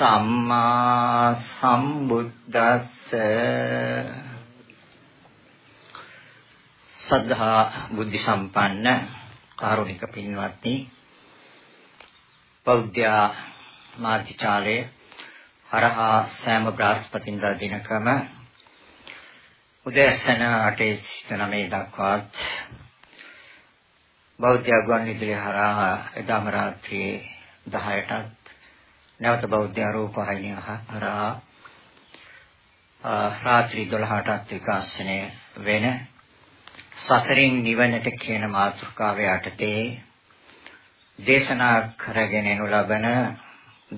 සම්මා සම්බුද්දස්ස. සද්ධා බුද්ධ සම්පන්න කාරුණික පින්වත්නි බෞද්ධ මාධ්‍යාලයේ හරහා සෑම බ්‍රහස්පතින්දා දිනකම උදෑසන 8 සිට 9 දක්වාත් බෞද්ධ ගුවන්විදුලි හරහා එදාම රාත්‍රියේ 10ටත් නැවත බෞද්ධ රූපවාහිනිය හරහා රාත්‍රී 12ටත් විකාශනය වෙන සසරින් නිවනට කියන මාතෘකාව යටතේ දේශනා කරගෙන යනු ලබන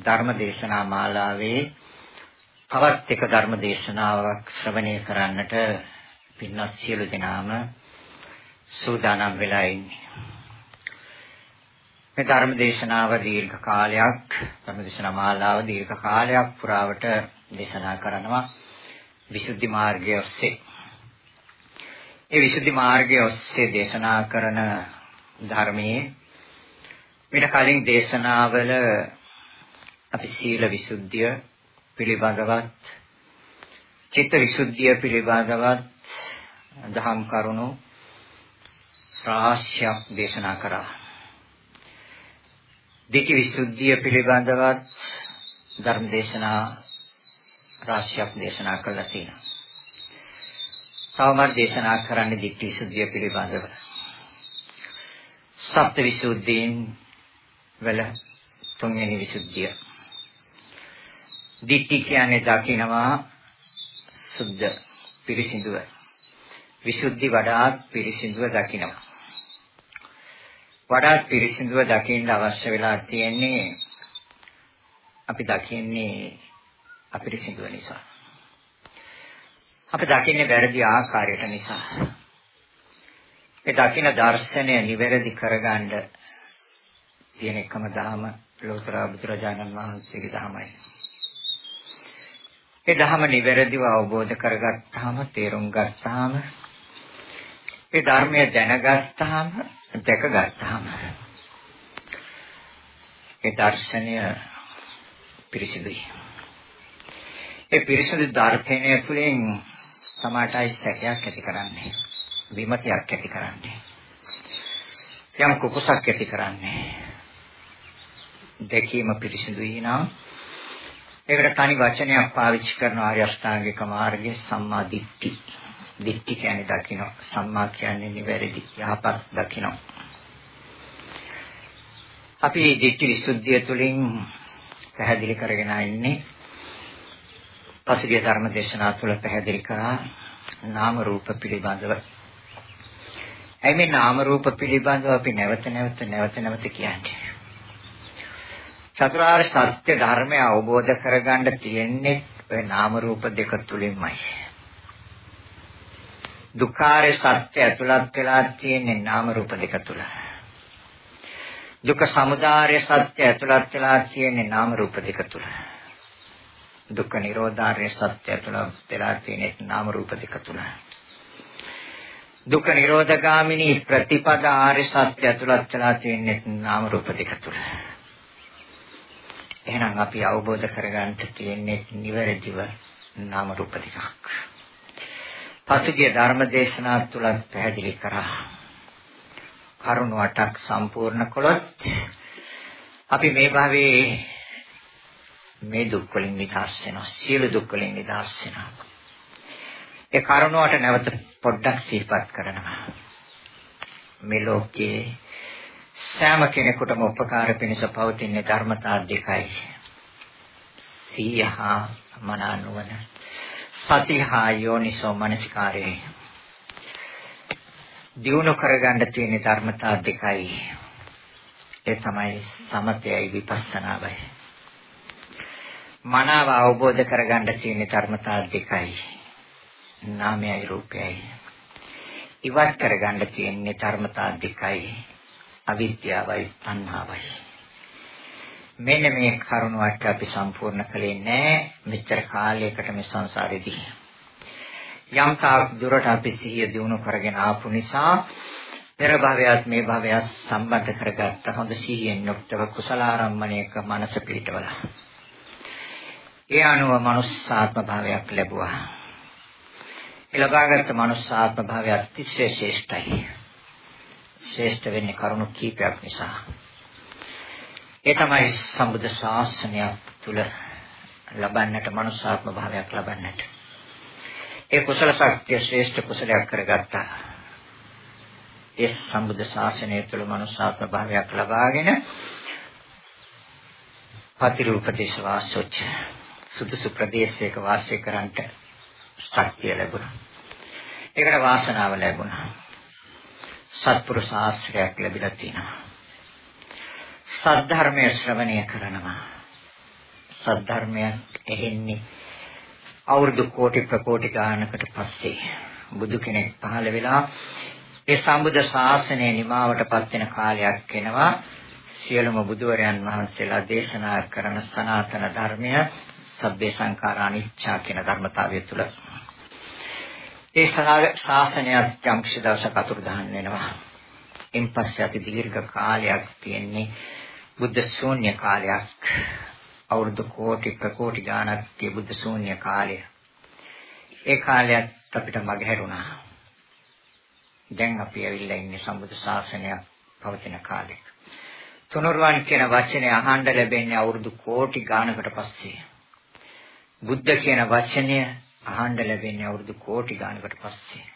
ධර්ම දේශනා මාලාවේ තවත් එක ධර්ම දේශනාවක් ශ්‍රවණය කරන්නට පින්වත් සියලු දෙනාම සූදානම් වෙලා ඉන්නේ. මේ ධර්ම දේශනාව දීර්ඝ කාලයක් ධර්ම දේශනා මාලාව දීර්ඝ කාලයක් පුරාවට දේශනා කරනවා විසුද්ධි මාර්ගය ඔස්සේ. ඒ විසුද්ධි මාර්ගය ඔස්සේ දේශනා කරන ධර්මයේ මීට කලින් දේශනාවල අපි සීල විසුද්ධිය පිළිබඳවත් චිත්ත විසුද්ධිය පිළිබඳවත් දහම් කරුණු රාශියක් දේශනා කරා. දිට්ඨි විසුද්ධිය පිළිබඳවත් ධර්ම දේශනා රාශියක් දේශනා කළා තියෙනවා. තවමත් දේශනා කරන්නේ දිට්ඨි විසුද්ධිය පිළිබඳව. සප්ත විසුද්ධීන් වල තුන්වෙනි විසුද්ධිය. දිට්ඨි කියන්නේ දකිනවා සුද්ධ පිරිසිදුව. විසුද්ධි වඩාත් පිරිසිදුව දකිනවා. වඩාත් පිරිසිදුව දකින්න අවශ්‍ය වෙලා තියෙන්නේ අපි දකින්නේ අපිරිසිදුව නිසා. අපි දකින්නේ වැරදි ආකාරයට නිසා. ඒ දකින දර්ශනය නිවැරදි කරගන්න තියෙන එකම ධම ලෝතර බුදුරජාණන් වහන්සේගේ ධමයි. ඒ ධම නිවැරදිව අවබෝධ කරගත්තාම තේරුම් ගත්තාම ඒ ධර්මය දැනගත්තාම දැකගත්තාම ඒ දර්ශනය පිරිසිදුයි. ඒ පිරිසිදු දර්ශනය තුළින් සමාජයි සැකයක් ඇති කරන්නේ. විමතියක් ඇති කරන්නේ. යම් කුකුසක් ඇති කරන්නේ. දැකීම පිරිසිදුයි නම් ඒකට තනි වචනයක් පාවිච්චි කරන ආර්ය අෂ්ටාංගික මාර්ගයේ සම්මා දිට්ඨි දිට්ඨි කියන්නේ දකින්න සම්මා කියන්නේ නිවැරදි යහපත් දකින්න අපි දිට්ඨි විසුද්ධිය තුළින් පැහැදිලි කරගෙන ඉන්නේ පසුගිය ධර්ම දේශනා තුළ පැහැදිලි කරා නාම රූප පිළිබඳව. එයි මේ නාම රූප පිළිබඳව අපි නැවත නැවත නැවත නැවත කියන්නේ. චතුරාර්ය සත්‍ය ධර්මය අවබෝධ කරගන්න තියෙන්නේ ඔය නාම රූප දෙක තුලින්මයි. දුක්ඛාරය සත්‍ය ඇතුළත් වෙලා තියෙන්නේ නාම රූප දෙක තුල. දුක්ඛ සමුදය සත්‍ය ඇතුළත් වෙලා තියෙන්නේ නාම රූප දෙක තුල. දුක්ඛ නිරෝධාර්ය සත්‍ය ඇතුළත් වෙලා තියෙන්නේ නාම රූප දෙක තුල. දුක්ඛ නිරෝධගාමිනී ප්‍රතිපදා ආර්ය සත්‍ය ඇතුළත් වෙලා තියෙන්නේ නාම රූප දෙක තුල. එහෙනම් අපි අවබෝධ කරගන්න තියෙන්නේ නිවැරදිව නාම රූප දෙකක්. පසුගිය ධර්ම දේශනා තුල පැහැදිලි කරා. කරුණ වටක් සම්පූර්ණ කළොත් අපි මේ භවයේ මේ දුක් වලින් නිදහස් වෙනවා. සියලු දුක් වලින් නිදහස් වෙනවා. ඒ කරුණාවට නැවත පොඩ්ඩක් සිහිපත් කරනවා. මේ ලෝකයේ සෑම කෙනෙකුටම උපකාර පිණිස පවතින ධර්මතා දෙකයි. සීහා මනානුවන සතිහා යෝනිසෝ මනසිකාරේ දියුණු කරගන්න තියෙන ධර්මතා දෙකයි. ඒ තමයි සමතයයි විපස්සනාවයි. මනාව අවබෝධ කරගන්න තියෙන ධර්මතා දෙකයි. නාමයයි රූපයයි. ඉවත් කරගන්න තියෙන්නේ ධර්මතා දෙකයි. අවිද්‍යාවයි තණ්හාවයි. මෙන්න මේ කරුණාවට අපි සම්පූර්ණ කළේ නැහැ මෙච්චර කාලයකට මේ සංසාරේදී. යම් තාක් දුරට අපි සිහිය දිනු කරගෙන ආපු නිසා පෙර භවයත් මේ භවයත් සම්බන්ධ කරගත්ත හොඳ සිහියෙන් යුක්තව කුසල ආරම්මණයක මනස පිටවල. ඒ අනුව මනුස්සාත්ම භාවයක් ලැබුවා. ඒ ලබාගත් මනුස්සාත්ම භාවය අතිශය ශ්‍රේෂ්ඨයි. ශ්‍රේෂ්ඨ වෙන්නේ කරුණු කීපයක් නිසා. ඒ තමයි සම්බුද්ධ ශාසනය තුල ලබන්නට මනුස්සාත්ම භාවයක් ලබන්නට. ඒ කුසල ශක්තිය ශ්‍රේෂ්ඨ කුසලයක් කරගත්තා. ඒ සම්බුද්ධ ශාසනය තුළ මනුෂ්‍යාත්ම භාවයක් ලබාගෙන පතිරූපදේශ වාසොච්ච සුදුසු ප්‍රදේශයක වාසය කරන්නට ශක්තිය ලැබුණා. ඒකට වාසනාව ලැබුණා. සත්පුරුෂ ආශ්‍රයයක් ලැබිලා තිනවා. සද්ධර්මය ශ්‍රවණය කරනවා. සද්ධර්මයක් ඇහෙන්නේ අවුරුදු කෝටි ප්‍රකෝටි ගානකට පස්සේ බුදු කෙනෙක් පහළ වෙලා ඒ සම්බුද්ධ ශාසනය නිමාවටපත් වෙන කාලයක් එනවා සියලුම බුදුවරයන් වහන්සේලා දේශනා කරන සනාතන ධර්මය සබ්බේ සංඛාරා අනිච්චා කියන ධර්මතාවය තුළ ඒ ශාසනයක් යම් කිසි දවසක අතුරුදහන් වෙනවා. ඉන් පස්සේ අපි දීර්ඝ කාලයක් තියෙන්නේ බුද්ධ ශූන්‍ය කාලයක්. අවුරුදු කෝටි ප්‍රකෝටි ගාණක් තිය බුද්ධ ශූන්‍ය කාලය. ඒ කාලයත් අපිට මගහැරුණා. දැන් අපි ඇවිල්ලා ඉන්නේ සම්බුද්ධ ශාසනයක් පවතින කාලෙක. තුනුරුවන් කියන වචනේ අහන්න ලැබෙන්නේ අවුරුදු කෝටි ගානකට පස්සේ. බුද්ධ කියන වචනය අහන්න ලැබෙන්නේ අවුරුදු කෝටි ගානකට පස්සේ.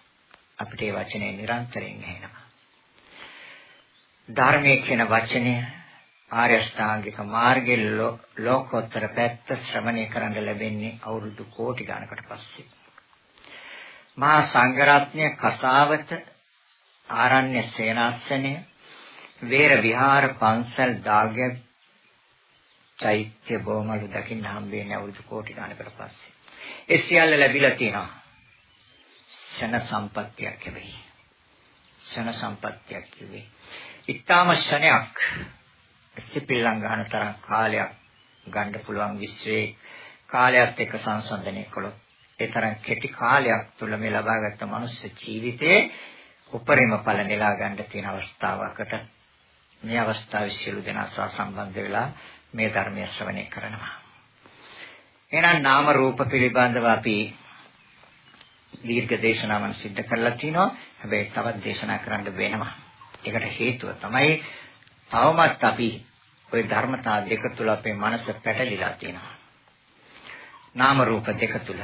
අපිට මේ වචනේ නිරන්තරයෙන් ඇහෙනවා. ධර්මයේ කියන වචනය ආර්ය අෂ්ටාංගික මාර්ගයේ ලෝකෝත්තර පැත්ත ශ්‍රවණය කරන්න ලැබෙන්නේ අවුරුදු කෝටි ගානකට පස්සේ. මහා සංඝරත්නය කසාවත ආරණ්‍ය සේනාසනය වේර විහාර පන්සල් දාගය චෛත්‍ය බොමලු දකින්න හම්බෙන්නේ අවුරුදු කෝටි ගානකට පස්සේ. ඒ සියල්ල ලැබිලා තියෙනවා. ෂණ සම්පත්තියක් හැබැයි. ෂණ සම්පත්තියක් කිව්වේ. ඊටාම ෂණයක් සිපිලං ගන්න තරම් කාලයක් ගන්න පුළුවන් විශ්වයේ කාලයත් එක්ක සංසන්දනය කළොත් ඒ තරම් කෙටි කාලයක් තුළ මේ ලබාගත් මනුෂ්‍ය ජීවිතයේ උපරිම ඵල නෙලා ගන්න තියෙන අවස්ථාවකට මේ අවස්ථාවේ සියලු දෙනා සහ සම්බන්ධ වෙලා මේ ධර්මය ශ්‍රවණය කරනවා. එහෙනම් නාම රූප පිළිබඳව අපි දීර්ඝ දේශනාවන් සිද්ධ කරලා තිනවා. හැබැයි තවත් දේශනා කරන්න වෙනවා. ඒකට හේතුව තමයි තවමත් අපි ওই ධර්මතා දෙක තුල අපේ මනස පැටලිලා තියෙනවා. නාම රූප දෙක තුල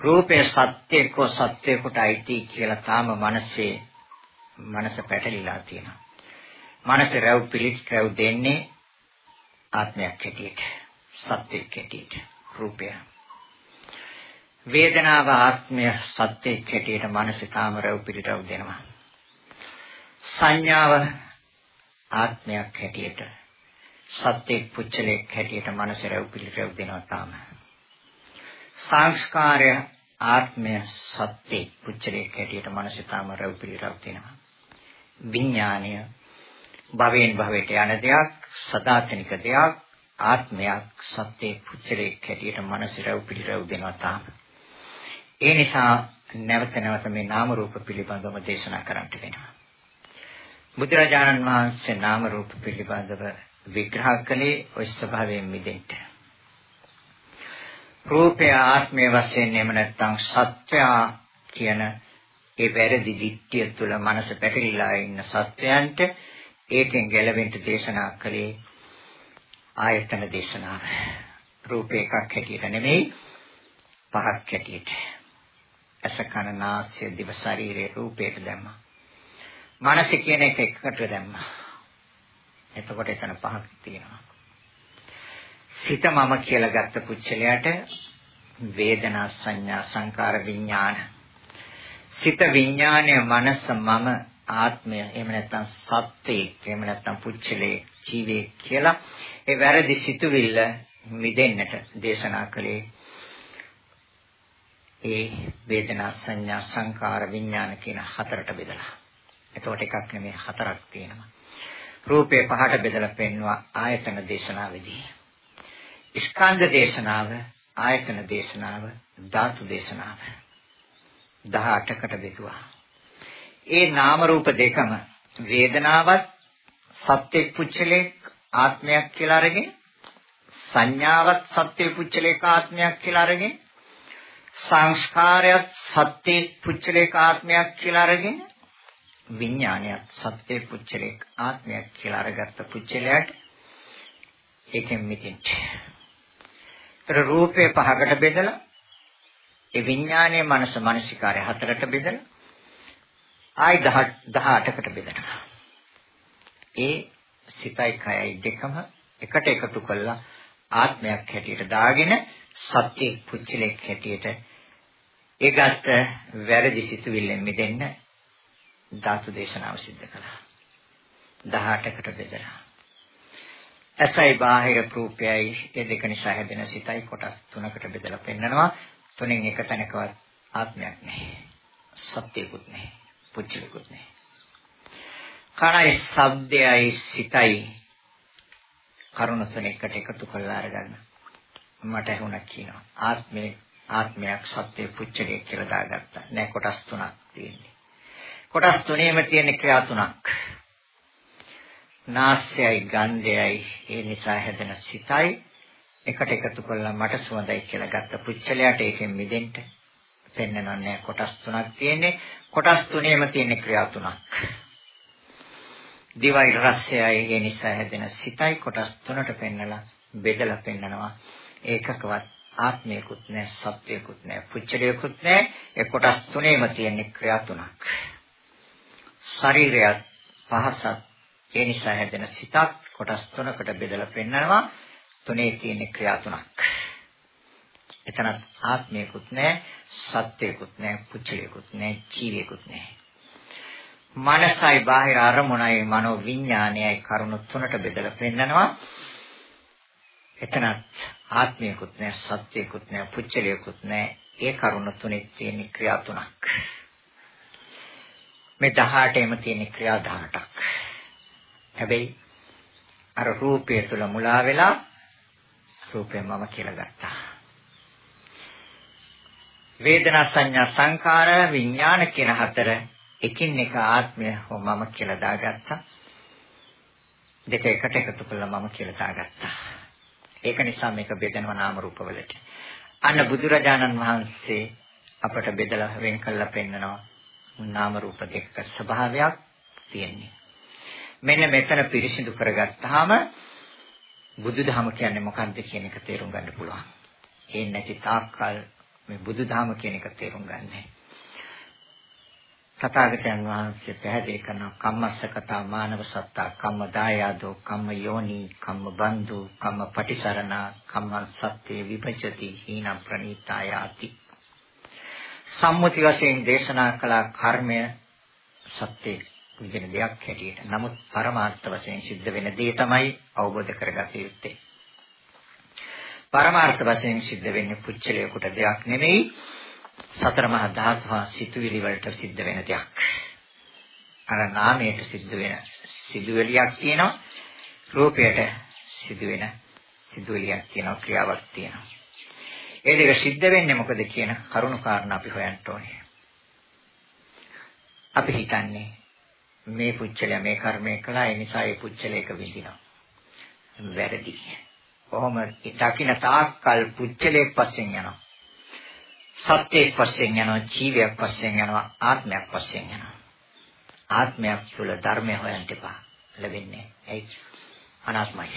රූපේ සත්‍යක සත්‍යකට අයිති කියලා තාම මනසේ මනස පැටලිලා තියෙනවා. මනස රැව් පිළිත් රැව් දෙන්නේ ආත්මයක් හැටියට සත්‍යයක් හැටියට රූපය. වේදනාව ආත්මය සත්‍යයක් හැටියට මනස තාම රැව් පිළිත් රැව් දෙනවා. සංඥාව ආත්මයක් හැටියට සත්‍යයක් පුච්චලයක් හැටියට මනස රැව් පිළිත් රැව් දෙනවා තාම. සංස්කාරය ආත්මය සත්‍ය පුච්චලයක් හැටියට මනසිතාම රැව් පිළිරව් තියෙනවා. විඥානය භවෙන් භවයට යන දෙයක්, සදාතනික දෙයක්, ආත්මයක් සත්‍ය පුච්චලයක් හැටියට මනස රැව් පිළිරව් දෙනවා තාම. ඒ නිසා නැවත නැවත මේ නාම රූප පිළිබඳව දේශනා කරන්නට වෙනවා. බුදුරජාණන් වහන්සේ නාම රූප පිළිබඳව විග්‍රහ කළේ ওই ස්වභාවයෙන් මිදෙන්න. රූපය ආත්මය වශයෙන් එහෙම නැත්නම් සත්‍යය කියන ඒ වැරදි දිට්ඨිය තුළ මනස පැටලිලා ඉන්න සත්‍යයන්ට ඒකෙන් ගැලවෙන්න දේශනා කළේ ආයතන දේශනාව. රූපේ එකක් හැටියට නෙමෙයි පහක් හැටියට. අස කන නාසය දිව ශරීරේ රූපයට දැම්මා. මනස කියන එක එකකට දැම්මා. එතකොට එතන පහක් තියෙනවා. සිත මම කියලා ගත්ත පුච්චලයට වේදනා සංඥා සංකාර විඥාන සිත විඥානය මනස මම ආත්මය එහෙම නැත්නම් සත්‍යය එහෙම නැත්නම් පුච්චලේ ජීවේ කියලා ඒ වැරදි සිතුවිල්ල මිදෙන්නට දේශනා කළේ ඒ වේදනා සංඥා සංකාර විඥාන කියන හතරට බෙදලා. එතකොට එකක් නෙමෙයි හතරක් තියෙනවා. රූපේ පහට බෙදලා පෙන්වුවා ආයතන දේශනාවේදී. ස්කන්ධ දේශනාව, ආයතන දේශනාව, ධාතු දේශනාව. 18කට බෙදුවා. ඒ නාම රූප දෙකම වේදනාවත් සත්‍ය පුච්චලේ ආත්මයක් කියලා අරගෙන සංඥාවත් සත්‍ය පුච්චලේ ආත්මයක් කියලා අරගෙන සංස්කාරයත් සත්‍ය පුච්චලේ ආත්මයක් කියලා අරගෙන විඥානයත් සත්‍ය පුච්චලේ ආත්මයක් කියලා අරගත්ත පුච්චලයට ඒකෙන් මිදින්න. ඒතර රූපේ පහකට බෙදලා ඒ විඥානයේ මනස මානසිකාරය හතරට බෙදලා ආයි 18කට බෙදනවා. ඒ සිතයි කයයි දෙකම එකට එකතු කළා ආත්මයක් හැටියට දාගෙන සත්‍ය පුච්චලෙක් හැටියට ඒකට වැරදි සිතුවිල්ලෙන් මිදෙන්න ධාතු දේශනාව සිද්ධ කළා. 18කට බෙදලා. ඇසයි බාහිර රූපයයි ඒ දෙක නිසා හැදෙන සිතයි කොටස් තුනකට බෙදලා පෙන්නනවා. තුනෙන් එක තැනකවත් ආත්මයක් නැහැ. සත්‍යකුත් නැහැ. පුච්චලකුත් නැහැ. කණයි ශබ්දයයි සිතයි කරුණ තුනකට එකතු කරලා අරගන්න. මට ඇහුණා කියනවා. ආත්මේ ආත්මයක් සත්‍ය පුච්චලයක් කියලා දාගත්තා. නෑ කොටස් තුනක් තියෙන්නේ. කොටස් තුනේම තියෙන ක්‍රියා තුනක්. නාස්යයි ගන්ධයයි ඒ නිසා හැදෙන සිතයි. එකට එකතු කරලා මට සුවඳයි කියලා ගත්ත පුච්චලයට ඒකෙන් මිදෙන්න. පෙන්නනන්නේ කොටස් තුනක් තියෙන්නේ. කොටස් තුනේම තියෙන ක්‍රියා තුනක්. දිවයි රසයයි ඒ නිසා හැදෙන සිතයි කොටස් තුනට පෙන්නලා බෙදලා පෙන්නනවා. ඒකකවත් ආත්මයකුත් නැහැ සත්‍යයකුත් නැහැ පුච්චලයකුත් නැහැ. ඒ කොටස් තුනේම තියෙන ක්‍රියා තුනක්. ශරීරයත් පහසත් ඒ නිසා හැදෙන සිතක් කොටස් තුනකට බෙදලා පෙන්නනවා තුනේ තියෙන ක්‍රියා තුනක්. එතනත් ආත්මයකුත් නැහැ, සත්‍යයකුත් නැහැ, පුච්චලයකුත් නැහැ, ජීවියකුත් නැහැ. මනසයි බාහිර අරමුණයි මනෝ විඥානයයි කරුණු තුනට බෙදලා පෙන්නනවා. එතනත් ආත්මයකුත් නැහැ, සත්‍යයකුත් නැහැ, පුච්චලයකුත් නැහැ. ඒ කරුණු තුනේ තියෙන ක්‍රියා තුනක්. මේ 18ෙම තියෙන ක්‍රියා 18ක්. හැබැයි අර රූපය තුල මුලා වෙලා රූපය මම කියලා ගත්තා. වේදනා සංඥා සංකාර විඥාන කියන හතර එකින් එක ආත්මය හෝ මම කියලා දාගත්තා. දෙක එකට එකතු කළා මම කියලා දාගත්තා. ඒක නිසා මේක බෙදෙනවා නාම රූප වලට. අන්න බුදුරජාණන් වහන්සේ අපට බෙදලා වෙන් කළා පෙන්නනවා නාම රූප දෙක ස්වභාවයක් තියෙන්නේ. මෙන්න මෙතන පිරිසිදු කරගත්තාම බුදුදහම කියන්නේ මොකක්ද කියන එක තේරුම් ගන්න පුළුවන්. ඒ නැති තාක්කල් මේ බුදුදහම කියන එක තේරුම් ගන්නෑ. තථාගතයන් වහන්සේ පැහැදිලි කරන කම්මස්ස කතා මානව සත්තා කම්ම දායාදෝ කම්ම යෝනි කම්ම බන්දු කම්ම පටිසරණ කම්ම සත්‍යේ විභජති හීන ප්‍රණීතායාති සම්මුති වශයෙන් දේශනා කළ කර්මය සත්‍ය විදින දෙයක් හැටියට. නමුත් පරමාර්ථ වශයෙන් සිද්ධ වෙන දේ තමයි අවබෝධ කරගත යුත්තේ. පරමාර්ථ වශයෙන් සිද්ධ වෙන්නේ පුච්චලයකට දෙයක් නෙමෙයි සතර මහා ධාතු හා සිතුවිලි වලට සිද්ධ වෙන දෙයක්. අර නාමයට සිද්ධ වෙන සිදුවලියක් තියෙනවා රූපයට සිදු වෙන සිදුවලියක් තියෙනවා ක්‍රියාවක් තියෙනවා. ඒ දෙක සිද්ධ වෙන්නේ මොකද කියන කරුණු කාරණා අපි හොයන්න ඕනේ. අපි හිතන්නේ මේ පුච්චලයා මේ කර්මය කළා ඒ නිසා ඒ පුච්චලයක විඳිනවා. වැරදි. කොහොම දකින්න තාක්කල් පුච්චලයක් පස්සෙන් යනවා. සත්‍යයක් පස්සෙන් යනවා, ජීවයක් පස්සෙන් යනවා, ආත්මයක් පස්සෙන් යනවා. ආත්මයක් තුළ ධර්මය හොයන්න එපා. ලැබෙන්නේ. ඒයි අනාත්මයි.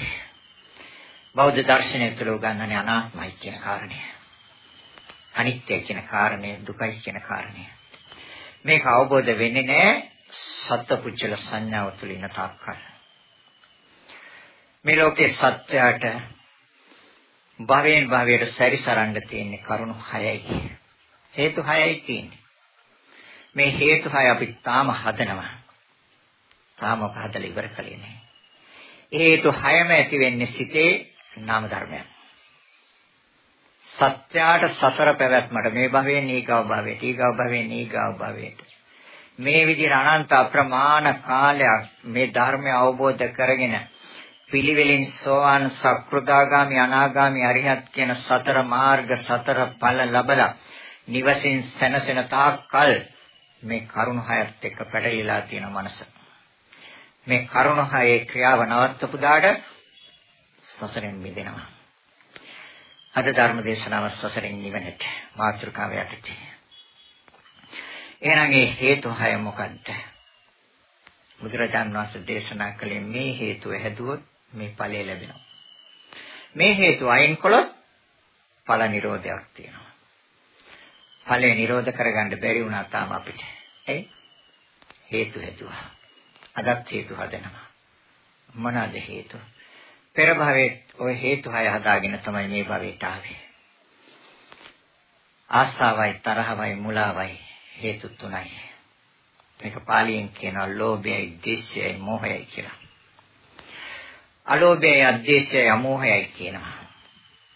බෞද්ධ දර්ශනය තුළ උගන්වන්නේ අනාත්මයි කියන කාරණය. අනිත්‍ය කියන කාරණය, දුකයි කියන කාරණය. මේක අවබෝධ වෙන්නේ නැහැ සත්පුච්චල සංඥාව තුළ ඉන්න තාක්කල්. මේ ලෝකේ සත්‍යයට භවයෙන් භවයට සැරිසරන්න තියෙන කරුණු හයයි. හේතු හයයි තියෙන්නේ. මේ හේතු හය අපි තාම හදනවා. තාම හදලා ඉවර කළේ නැහැ ඒ හේතු හයම ඇති වෙන්නේ සිතේ නාම ධර්මයන්. සත්‍යාට සසර පැවැත්මට මේ භවයේ නීගව භවයේ ඊගව භවයේ නීගව භවයට. මේ විදිහට අනන්ත අප්‍රමාණ කාලයක් මේ ධර්මය අවබෝධ කරගෙන පිළිවෙලින් සෝවාන් සක්‍ෘදාගාමි අනාගාමි අරිහත් කියන සතර මාර්ග සතර ඵල ලබලා නිවසින් සැනසෙන තාක්කල් මේ කරුණ හයත් එක්ක පැටලිලා තියෙන මනස. මේ කරුණ හයේ ක්‍රියාව නවත්තපු දාට සසරෙන් මිදෙනවා. අද ධර්ම දේශනාව සසරෙන් නිවෙන්නට මාතෘකාව යටතේ එහෙනම් ඒ හේතු හය මොකද්ද බුදුරජාන් වහන්සේ දේශනා කළේ මේ හේතුව හැදුවොත් මේ ඵලය ලැබෙනවා. මේ හේතු අයින් කළොත් ඵල නිරෝධයක් තියෙනවා. ඵලය නිරෝධ කරගන්න බැරි වුණා තාම අපිට. ඒ හේතු හේතුවා. අදත් හේතු හදනවා. මොනවාද හේතු? පෙර භවයේ ওই හේතු හය හදාගෙන තමයි මේ භවයට ආවේ. ආස්තාවයි තරහවයි මුලාවයි හේතු තුනයි. මේක පාලියෙන් කියනවා ලෝභයයි, ද්වේෂයයි, මෝහයයි කියලා. අලෝභයයි අධේශයයි අමෝහයයි කියනවා.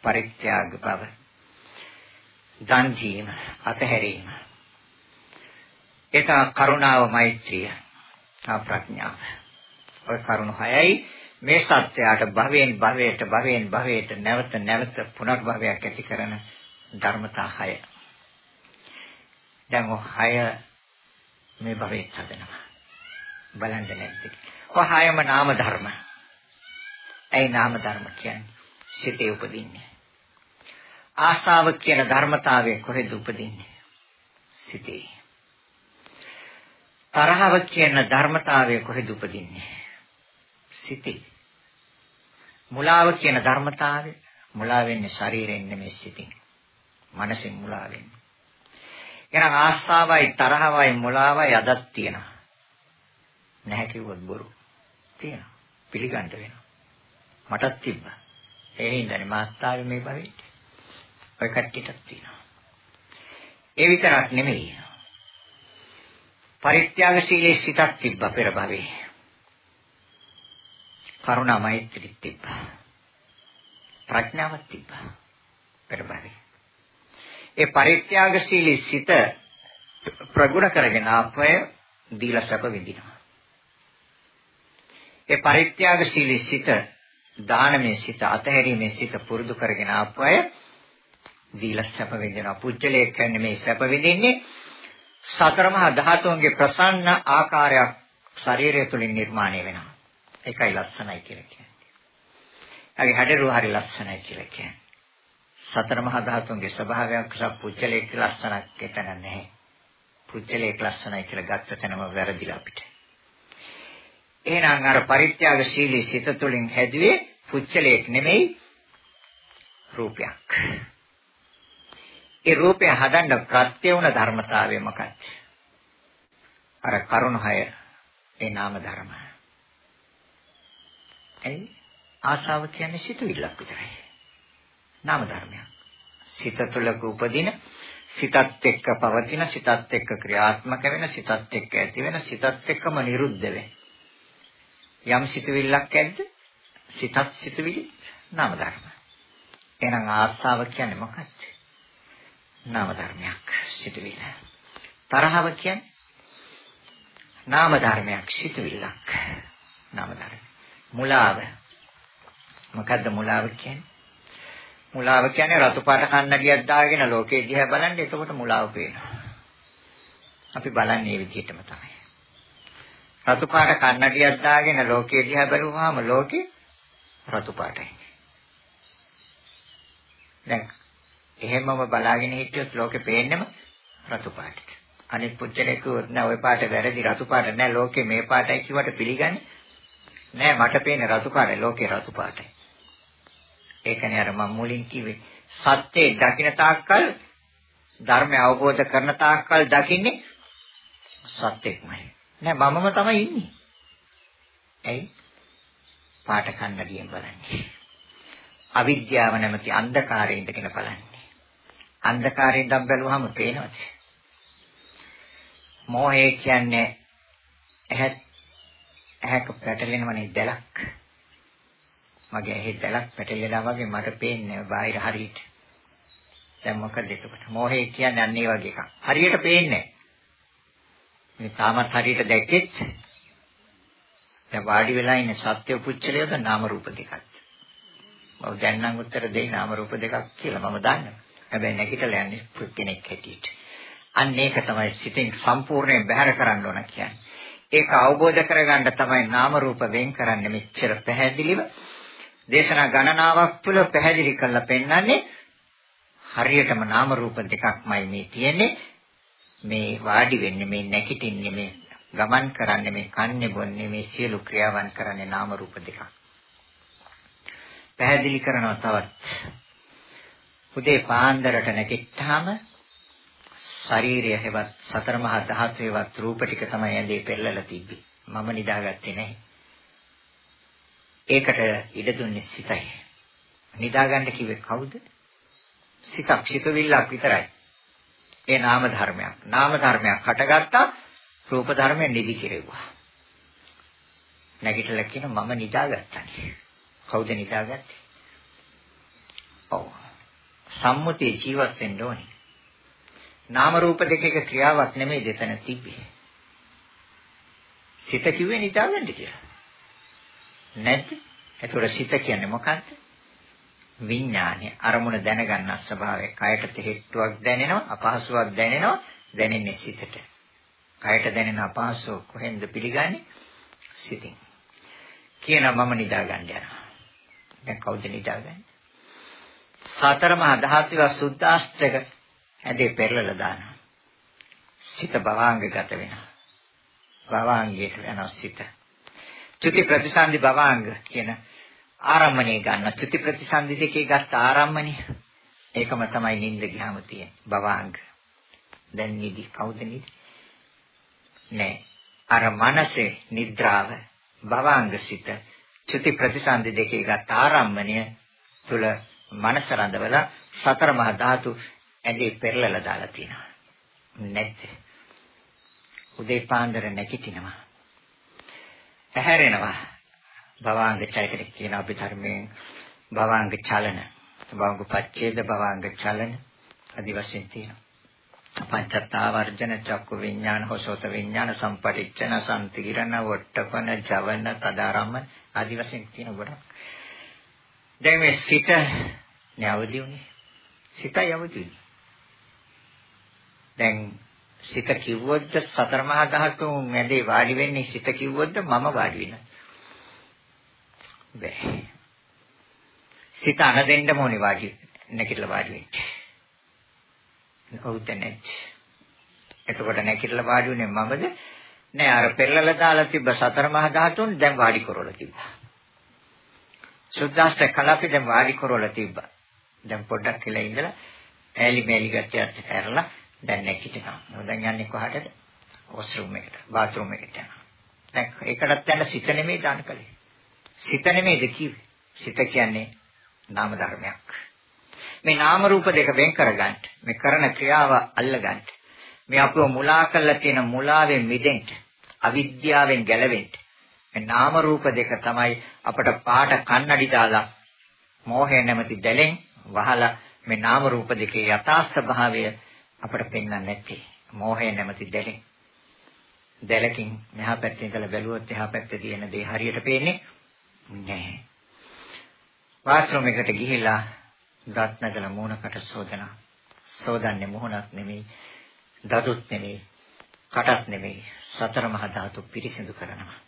පරිත්‍යාග බව. දන් දීම, අතහැරීම. ඒක කරුණාව, මෛත්‍රිය, ප්‍රඥාව. ඔය කරුණ හයයි මේ සත්‍යයට භවයෙන් භවයට භවයෙන් භවයට නැවත නැවත පුනර්භවයක් ඇති කරන ධර්මතා හය. දැන් ඔය හය මේ භවයේ හදනවා. බලන්න නැද්ද? ඔය හයම නාම ධර්ම. ඇයි නාම ධර්ම කියන්නේ? සිතේ උපදින්නේ. ආශාව කියන ධර්මතාවය කොහෙද උපදින්නේ? සිතේ. තරහව කියන ධර්මතාවය කොහෙද උපදින්නේ? සිතේ. මුලාව කියන ධර්මතාවය මුලා වෙන්නේ ශරීරයෙන් නෙමෙයි සිතින්. මනසෙන් මුලා වෙන්නේ. එහෙනම් ආශාවයි තරහවයි මුලාවයි අදක් තියෙනවා. නැහැ කිව්වොත් බොරු. තියෙනවා. පිළිගන්න වෙනවා. මටත් තිබ්බා. ඒ හින්දානේ මාස්තාවේ මේ භවෙට. ඔය කට්ටියටත් තියෙනවා. ඒ විතරක් නෙමෙයි. පරිත්‍යාගශීලී සිතක් තිබ්බා පෙර භවයේ. කරුණා මෛත්‍රී තිබ්බා. ප්‍රඥාවක් තිබ්බා පෙර භවයේ. ඒ පරිත්‍යාගශීලී සිත ප්‍රගුණ කරගෙන ආපය දීලා සැප විඳිනවා. ඒ පරිත්‍යාගශීලී සිත දානමය සිත අතහැරීමේ සිත පුරුදු කරගෙන ආපු අය දීලා සැප විඳිනවා. පුජ්‍යලේ කියන්නේ මේ සැප විඳින්නේ සතර මහා ධාතුන්ගේ ප්‍රසන්න ආකාරයක් ශරීරය තුලින් නිර්මාණය වෙනවා. ඒකයි ලස්සනයි කියලා කියන්නේ. ඒගේ හැඩරුව හරි ලස්සනයි කියලා කියන්නේ. සතර මහා ධාතුන්ගේ ස්වභාවයක් නිසා පුජ්‍යලේ ලස්සනක් එතන නැහැ. පුජ්‍යලේ ලස්සනයි කියලා ගත්ත තැනම වැරදිලා අපිට. එහෙනම් අර පරිත්‍යාගශීලී සිත තුළින් හැදුවේ පුච්චලයක් නෙමෙයි රූපයක්. ඒ රූපය හදන්න ප්‍රත්‍ය වුණ ධර්මතාවය මොකක්ද? අර කරුණ හය ඒ නාම ධර්ම. එයි ආශාව කියන්නේ සිතුවිල්ලක් විතරයි. නාම ධර්මයක්. සිත තුළක උපදින සිතත් එක්ක පවතින සිතත් එක්ක ක්‍රියාත්මක වෙන සිතත් එක්ක ඇති වෙන සිතත් එක්කම නිරුද්ධ වෙන යම් සිතුවිල්ලක් ඇද්ද? සිතත් සිතුවිලි නාම ධර්ම. එහෙනම් ආස්තාව කියන්නේ මොකක්ද? නාම ධර්මයක් සිතුවිල්ල. තරහව කියන්නේ නාම ධර්මයක් සිතුවිල්ලක්. නාම ධර්ම. මුලාව. මොකද්ද මුලාව කියන්නේ? මුලාව කියන්නේ රතු පාට කන්නඩියක් දාගෙන ලෝකේ දිහා බලන්න එතකොට මුලාව පේනවා. අපි බලන්නේ මේ විදිහටම තමයි. රතු පාට කන්නඩියක් දාගෙන ලෝකයේ දිහා බැලුවාම ලෝකේ රතු පාටයි. දැන් එහෙමම බලාගෙන හිටියොත් ලෝකේ පේන්නේම රතු පාටයි. අනිත් පුච්චලෙක නෑ ওই පාට වැරදි රතු පාට නෑ ලෝකේ මේ පාටයි කිව්වට පිළිගන්නේ නෑ මට පේන්නේ රතු පාටයි ලෝකේ රතු පාටයි. ඒකනේ අර මම මුලින් කිව්වේ සත්‍යය දකින්න තාක්කල් ධර්මය අවබෝධ කරන තාක්කල් දකින්නේ සත්‍යයක්මයි. නෑ මමම තමයි ඉන්නේ. ඇයි? පාට කන්නඩියෙන් බලන්නේ. අවිද්‍යාව නැමැති අන්ධකාරයේ ඉඳගෙන බලන්නේ. අන්ධකාරයෙන් නම් බැලුවම පේනවද? මෝහය කියන්නේ ඇහත් ඇහක පැටලෙනවනේ දැලක්. මගේ ඇහි දැලක් පැටලෙලා වගේ මට පේන්නේ බාහිර හරියට. දැන් මොකද එතකොට? මෝහය කියන්නේ අන්න ඒ වගේ එකක්. හරියට පේන්නේ මේ තාමත් හරියට දැක්කෙත් දැන් වාඩි වෙලා ඉන්න සත්‍ය පුච්චලයද නාම රූප දෙකක්. මම දැන් නම් උත්තර දෙයි නාම රූප දෙකක් කියලා මම දන්නවා. හැබැයි නැගිටලා යන්නේ කෙනෙක් හැටියට. අන්න ඒක තමයි සිතින් සම්පූර්ණයෙන් බැහැර කරන්න ඕන කියන්නේ. ඒක අවබෝධ කරගන්න තමයි නාම රූප වෙන් කරන්නේ මෙච්චර පැහැදිලිව. දේශනා ගණනාවක් තුළ පැහැදිලි කරලා පෙන්නන්නේ හරියටම නාම රූප දෙකක්මයි මේ තියෙන්නේ. මේ වාඩි වෙන්නේ මේ නැගිටින්නේ මේ ගමන් කරන්නේ මේ කන්නේ බොන්නේ මේ සියලු ක්‍රියාවන් කරන්නේ නාම රූප දෙකක්. පැහැදිලි කරනවා තවත්. උදේ පාන්දරට නැගිට්ටාම ශරීරය හැවත් සතර මහා ධාතුවේවත් රූප ටික තමයි ඇඳේ පෙරලලා තිබ්බේ. මම නිදාගත්තේ නැහැ. ඒකට ඉඩ දුන්නේ සිතයි. නිදාගන්න කිව්වේ කවුද? සිතක් සිතවිල්ලක් විතරයි. ඒ නාම ධර්මයක්. නාම ධර්මයක් හටගත්තා රූප ධර්මය නිදි කෙරෙව්වා. නැගිටලා කියන මම නිදාගත්තානේ. කවුද නිදාගත්තේ? ඔව්. සම්මුතිය ජීවත් වෙන්න ඕනේ. නාම රූප දෙකක ක්‍රියාවක් නෙමෙයි දෙතන තිබ්බේ. සිත කිව්වේ නිදාගන්න කියලා. නැද්ද? ඒතකොට සිත කියන්නේ මොකක්ද? විඥානය අරමුණ දැනගන්න ස්වභාවය. කයට තෙහෙට්ටුවක් දැනෙනවා, අපහසුවක් දැනෙනවා, දැනෙන්නේ සිතට. කයට දැනෙන අපහසුව කොහෙන්ද පිළිගන්නේ? සිතින්. කියනවා මම නිදාගන්න යනවා. දැන් කවුද නිදාගන්නේ? සතර මහා ධාතුව සුද්ධාස්ත්‍රක ඇඳේ පෙරලලා දානවා. සිත භවාංගගත වෙනවා. භවාංගයට යනවා සිත. චුති ප්‍රතිසන්දි භවාංග කියන ආරම්මණය ගන්න. චුති ප්‍රතිසන්දි දෙකේ ගත්ත ආරම්මණය ඒකම තමයි නිින්ද ගියාම තියෙන්නේ. භවාංග. දැන් නිදි කවුද නිදි? නෑ. අර මනසේ නිද්‍රාව භවාංග සිත චුති ප්‍රතිසන්දි දෙකේ ගත්ත ආරම්මණය තුල මනස රඳවලා සතර මහා ධාතු ඇඟේ පෙරලලා දාලා තියෙනවා. නැද්ද? උදේ පාන්දර නැගිටිනවා. ඇහැරෙනවා. භවාංග චෛතසික කියන අපි ධර්මයෙන් භවාංග චලන, භවාංග පච්ඡේද භවාංග චලන আদি වශයෙන් තියෙනවා. පංචත්තාවර්ජන චක්කු විඥාන හොසෝත විඥාන සම්පටිච්ඡන සම්තිරණ වට්ටපන ජවන තදාරම්ම ආදි වශයෙන් තියෙන ගොඩක් දැන් මේ සිත නැවදි උනේ සිතයි අවදි දැන් සිත කිව්වොත් සතර මහා ධාතුන් මැදේ වාඩි වෙන්නේ සිත කිව්වොත් මම වාඩි වෙනවා. බෑ සිත අනදෙන්න මොනේ වාඩි නැකිටලා වාඩි වෙන්නේ? කවුද නැත් එතකොට නැකිටලා වාඩි උනේ මමද? නෑ අර පෙරලලා දාලා තිබ්බ සතර මහා ධාතුන් දැන් වාඩි කරවලා තිබ්බා. සුද්දාස්ත කලපි දැන් වාඩි කරවලා තිබ්බා. දැන් පොඩ්ඩක් කියලා ඉඳලා ඈලි මේලි ගැටියට ඇරලා දැන් නැගිටිනවා. දැන් යන්නේ කොහටද? වොෂ්රූම් එකට, බාත්රූම් එකට යනවා. දැන් ඒකටත් යන සිත නෙමෙයි දාන කලේ. සිත නෙමෙයිද කිව්වේ? සිත කියන්නේ නාම ධර්මයක්. මේ නාම රූප දෙක වෙන් කරගන්න, මේ කරන ක්‍රියාව අල්ලගන්න. මේ අපව මුලා කරලා තියෙන මුලාවෙන් මිදෙන්න, අවිද්‍යාවෙන් ගැලවෙන්න. මේ නාම රූප දෙක තමයි අපට පාට කන්නඩි දාලා මෝහය නැමැති දැලෙන් වහලා මේ නාම රූප දෙකේ යථා ස්වභාවය අපට පෙන්වන්නේ නැත්තේ. මෝහය නැමැති දැලෙන්. දැලකින් මෙහා පැත්තේ ඉඳලා බැලුවොත් එහා පැත්තේ තියෙන දේ හරියට පේන්නේ නැහැ. වාස්රූම් එකට ගිහිල්ලා දත් නැදලා මූණකට සෝදනවා. සෝදන්නේ මොහොනක් නෙමෙයි, දදුත් නෙමෙයි, කටත් නෙමෙයි, සතර මහා ධාතු පිරිසිදු කරනවා.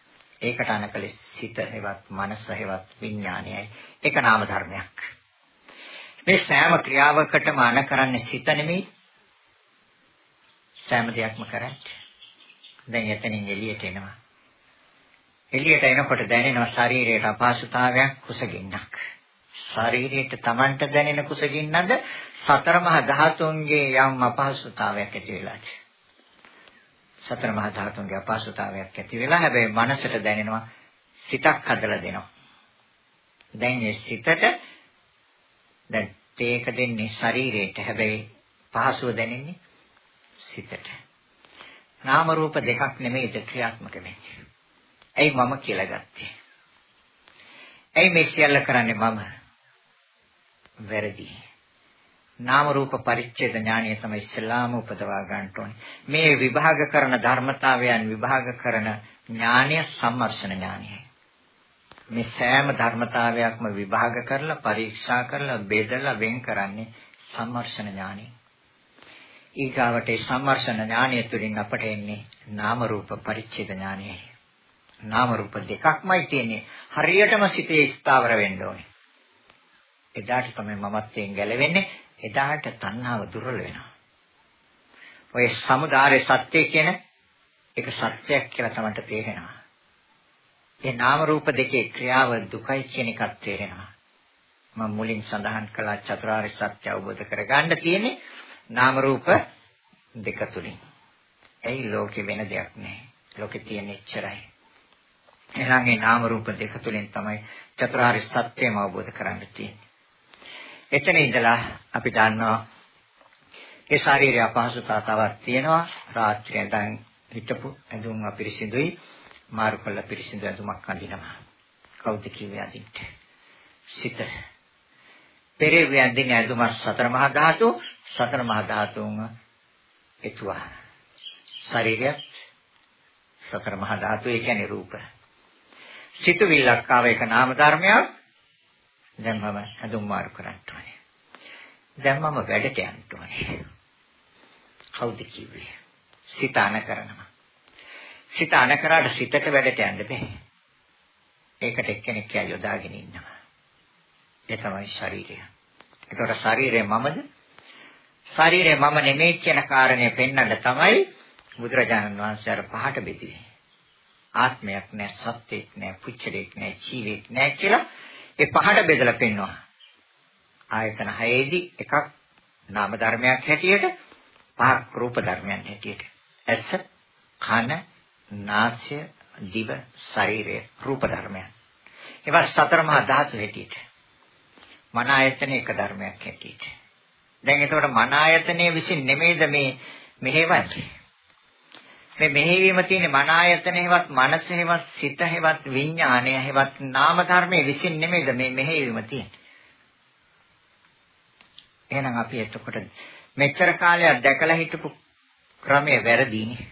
ඒකට අනකලේ සිත හේවත් මනස හේවත් විඥානයයි. ඒක නාම ධර්මයක්. මේ සෑම ක්‍රියාවකටම අන කරන්නේ සිත නෙමෙයි සෑම දෙයක්ම කරන්නේ. දැන් එතනින් එළියට එනවා. එළියට එනකොට දැනෙනවා ශරීරයට අපහසුතාවයක් කුසගින්නක්. ශරීරයට Tamanට දැනෙන කුසගින්නද සතර මහා ධාතුන්ගේ යම් අපහසුතාවයක් ඇති වෙලාද. සතර මහා ධාතුන්ගේ අපහසුතාවයක් ඇති වෙලා හැබැයි මනසට දැනෙනවා සිතක් හදලා දෙනවා. දැන් ඒ සිතට දැන් තේක දෙන්නේ ශරීරයට හැබැයි පහසුව දැනෙන්නේ සිතට. නාම රූප දෙකක් නෙමෙයිද ක්‍රියාත්මක වෙන්නේ. ඇයි මම කියලා ගත්තේ? ඇයි මේ සියල්ල කරන්නේ මම? වැරදි. නාම රූප පරිච්ඡේද ඥානය තමයි ඉස්ලාම උපදවා ගන්නට ඕනේ. මේ විභාග කරන ධර්මතාවයන් විභාග කරන ඥානය සම්මර්ෂණ ඥානයයි. මේ සෑම ධර්මතාවයක්ම විභාග කරලා පරීක්ෂා කරලා බෙදලා වෙන් කරන්නේ සම්මර්ෂණ ඥානය. ඊගාවට ඒ සම්මර්ෂණ ඥානය තුළින් අපට එන්නේ නාම රූප පරිච්ඡේද ඥානයයි. නාම රූප දෙකක්මයි තියෙන්නේ. හරියටම සිතේ ස්ථාවර වෙන්න ඕනේ. එදාට තමයි මමත්වයෙන් ගැලවෙන්නේ. එදාට තණ්හාව දුර්වල වෙනවා. ඔය සමුදාය සත්‍ය කියන එක සත්‍යයක් කියලා තමයි තේරෙනවා. ඒ නාම රූප දෙකේ ක්‍රියාව දුකයි කියන එකක් තේරෙනවා. මම මුලින් සඳහන් කළ චතුරාර්ය සත්‍ය අවබෝධ කරගන්න තියෙන්නේ නාම රූප දෙක තුලින්. ඇයි ලෝකේ වෙන දෙයක් නැහැ. ලෝකේ තියෙන එච්චරයි. එහෙනම් මේ නාම රූප දෙක තුලින් තමයි චතුරාර්ය සත්‍යම අවබෝධ කරගන්න තියෙන්නේ. එතන ඉඳලා අපි දන්නවා ඒ ශාරීරික අපහසුතාව තවත් තියෙනවා. රාත්‍රියේ දැන් හිටපු ඇඳුම් අපිරිසිදුයි මාරු කළ පිරිසිදු ඇඳුමක් අඳිනවා. කවුද කිව්වේ අදින්න? සිත. පෙරේ අඳින ඇඳුම සතර මහා ධාතු සතර මහා ධාතුන් එතුවා. ශරීරය සතර මහා ධාතු ඒ කියන්නේ රූප. සිතුවිල්ලක් ආව එක නාම ධර්මයක්. දැන් මම ඇඳුම් මාරු කරන්න ඕනේ. දැන් මම වැඩට යන්න ඕනේ. කවුද කිව්වේ? සිත අන කරනවා. සිත අන කරාට සිතට වැඩට යන්න බෑ. ඒකට එක්කෙනෙක් කියා යොදාගෙන ඉන්නවා. ඒ තමයි ශරීරය. ඒතකොට ශරීරය මමද? ශරීරය මම නෙමෙයි කියන කාරණය පෙන්වන්න තමයි බුදුරජාණන් වහන්සේ අර පහට බෙදුවේ. ආත්මයක් නෑ, සත්‍යයක් නෑ, පුච්චලයක් නෑ, ජීවෙක් නෑ කියලා ඒ පහට බෙදලා පෙන්වනවා. ආයතන හයේදී එකක් නාම ධර්මයක් හැටියට පහක් රූප ධර්මයන් හැටියට. ඇස, කන, නාසය, දිව, ශරීරය, රූප ධර්මයන්. ඒවා සතර මහා ධාතු හැටියට. මන ආයතන එක ධර්මයක් හැටියට. දැන් එතකොට මන ආයතනයේ විසින් නෙමෙයිද මේ මෙහෙවන්නේ. මේ මෙහෙවීම තියෙන මන ආයතනයවත් මනසෙහිවත් සිතෙහිවත් විඥානයෙහිවත් නාම ධර්මයේ විසින් නෙමෙයිද මේ මෙහෙවීම තියෙන්නේ. එහෙනම් අපි එතකොට මෙච්චර කාලයක් දැකලා හිටපු ක්‍රමය වැරදීනේ.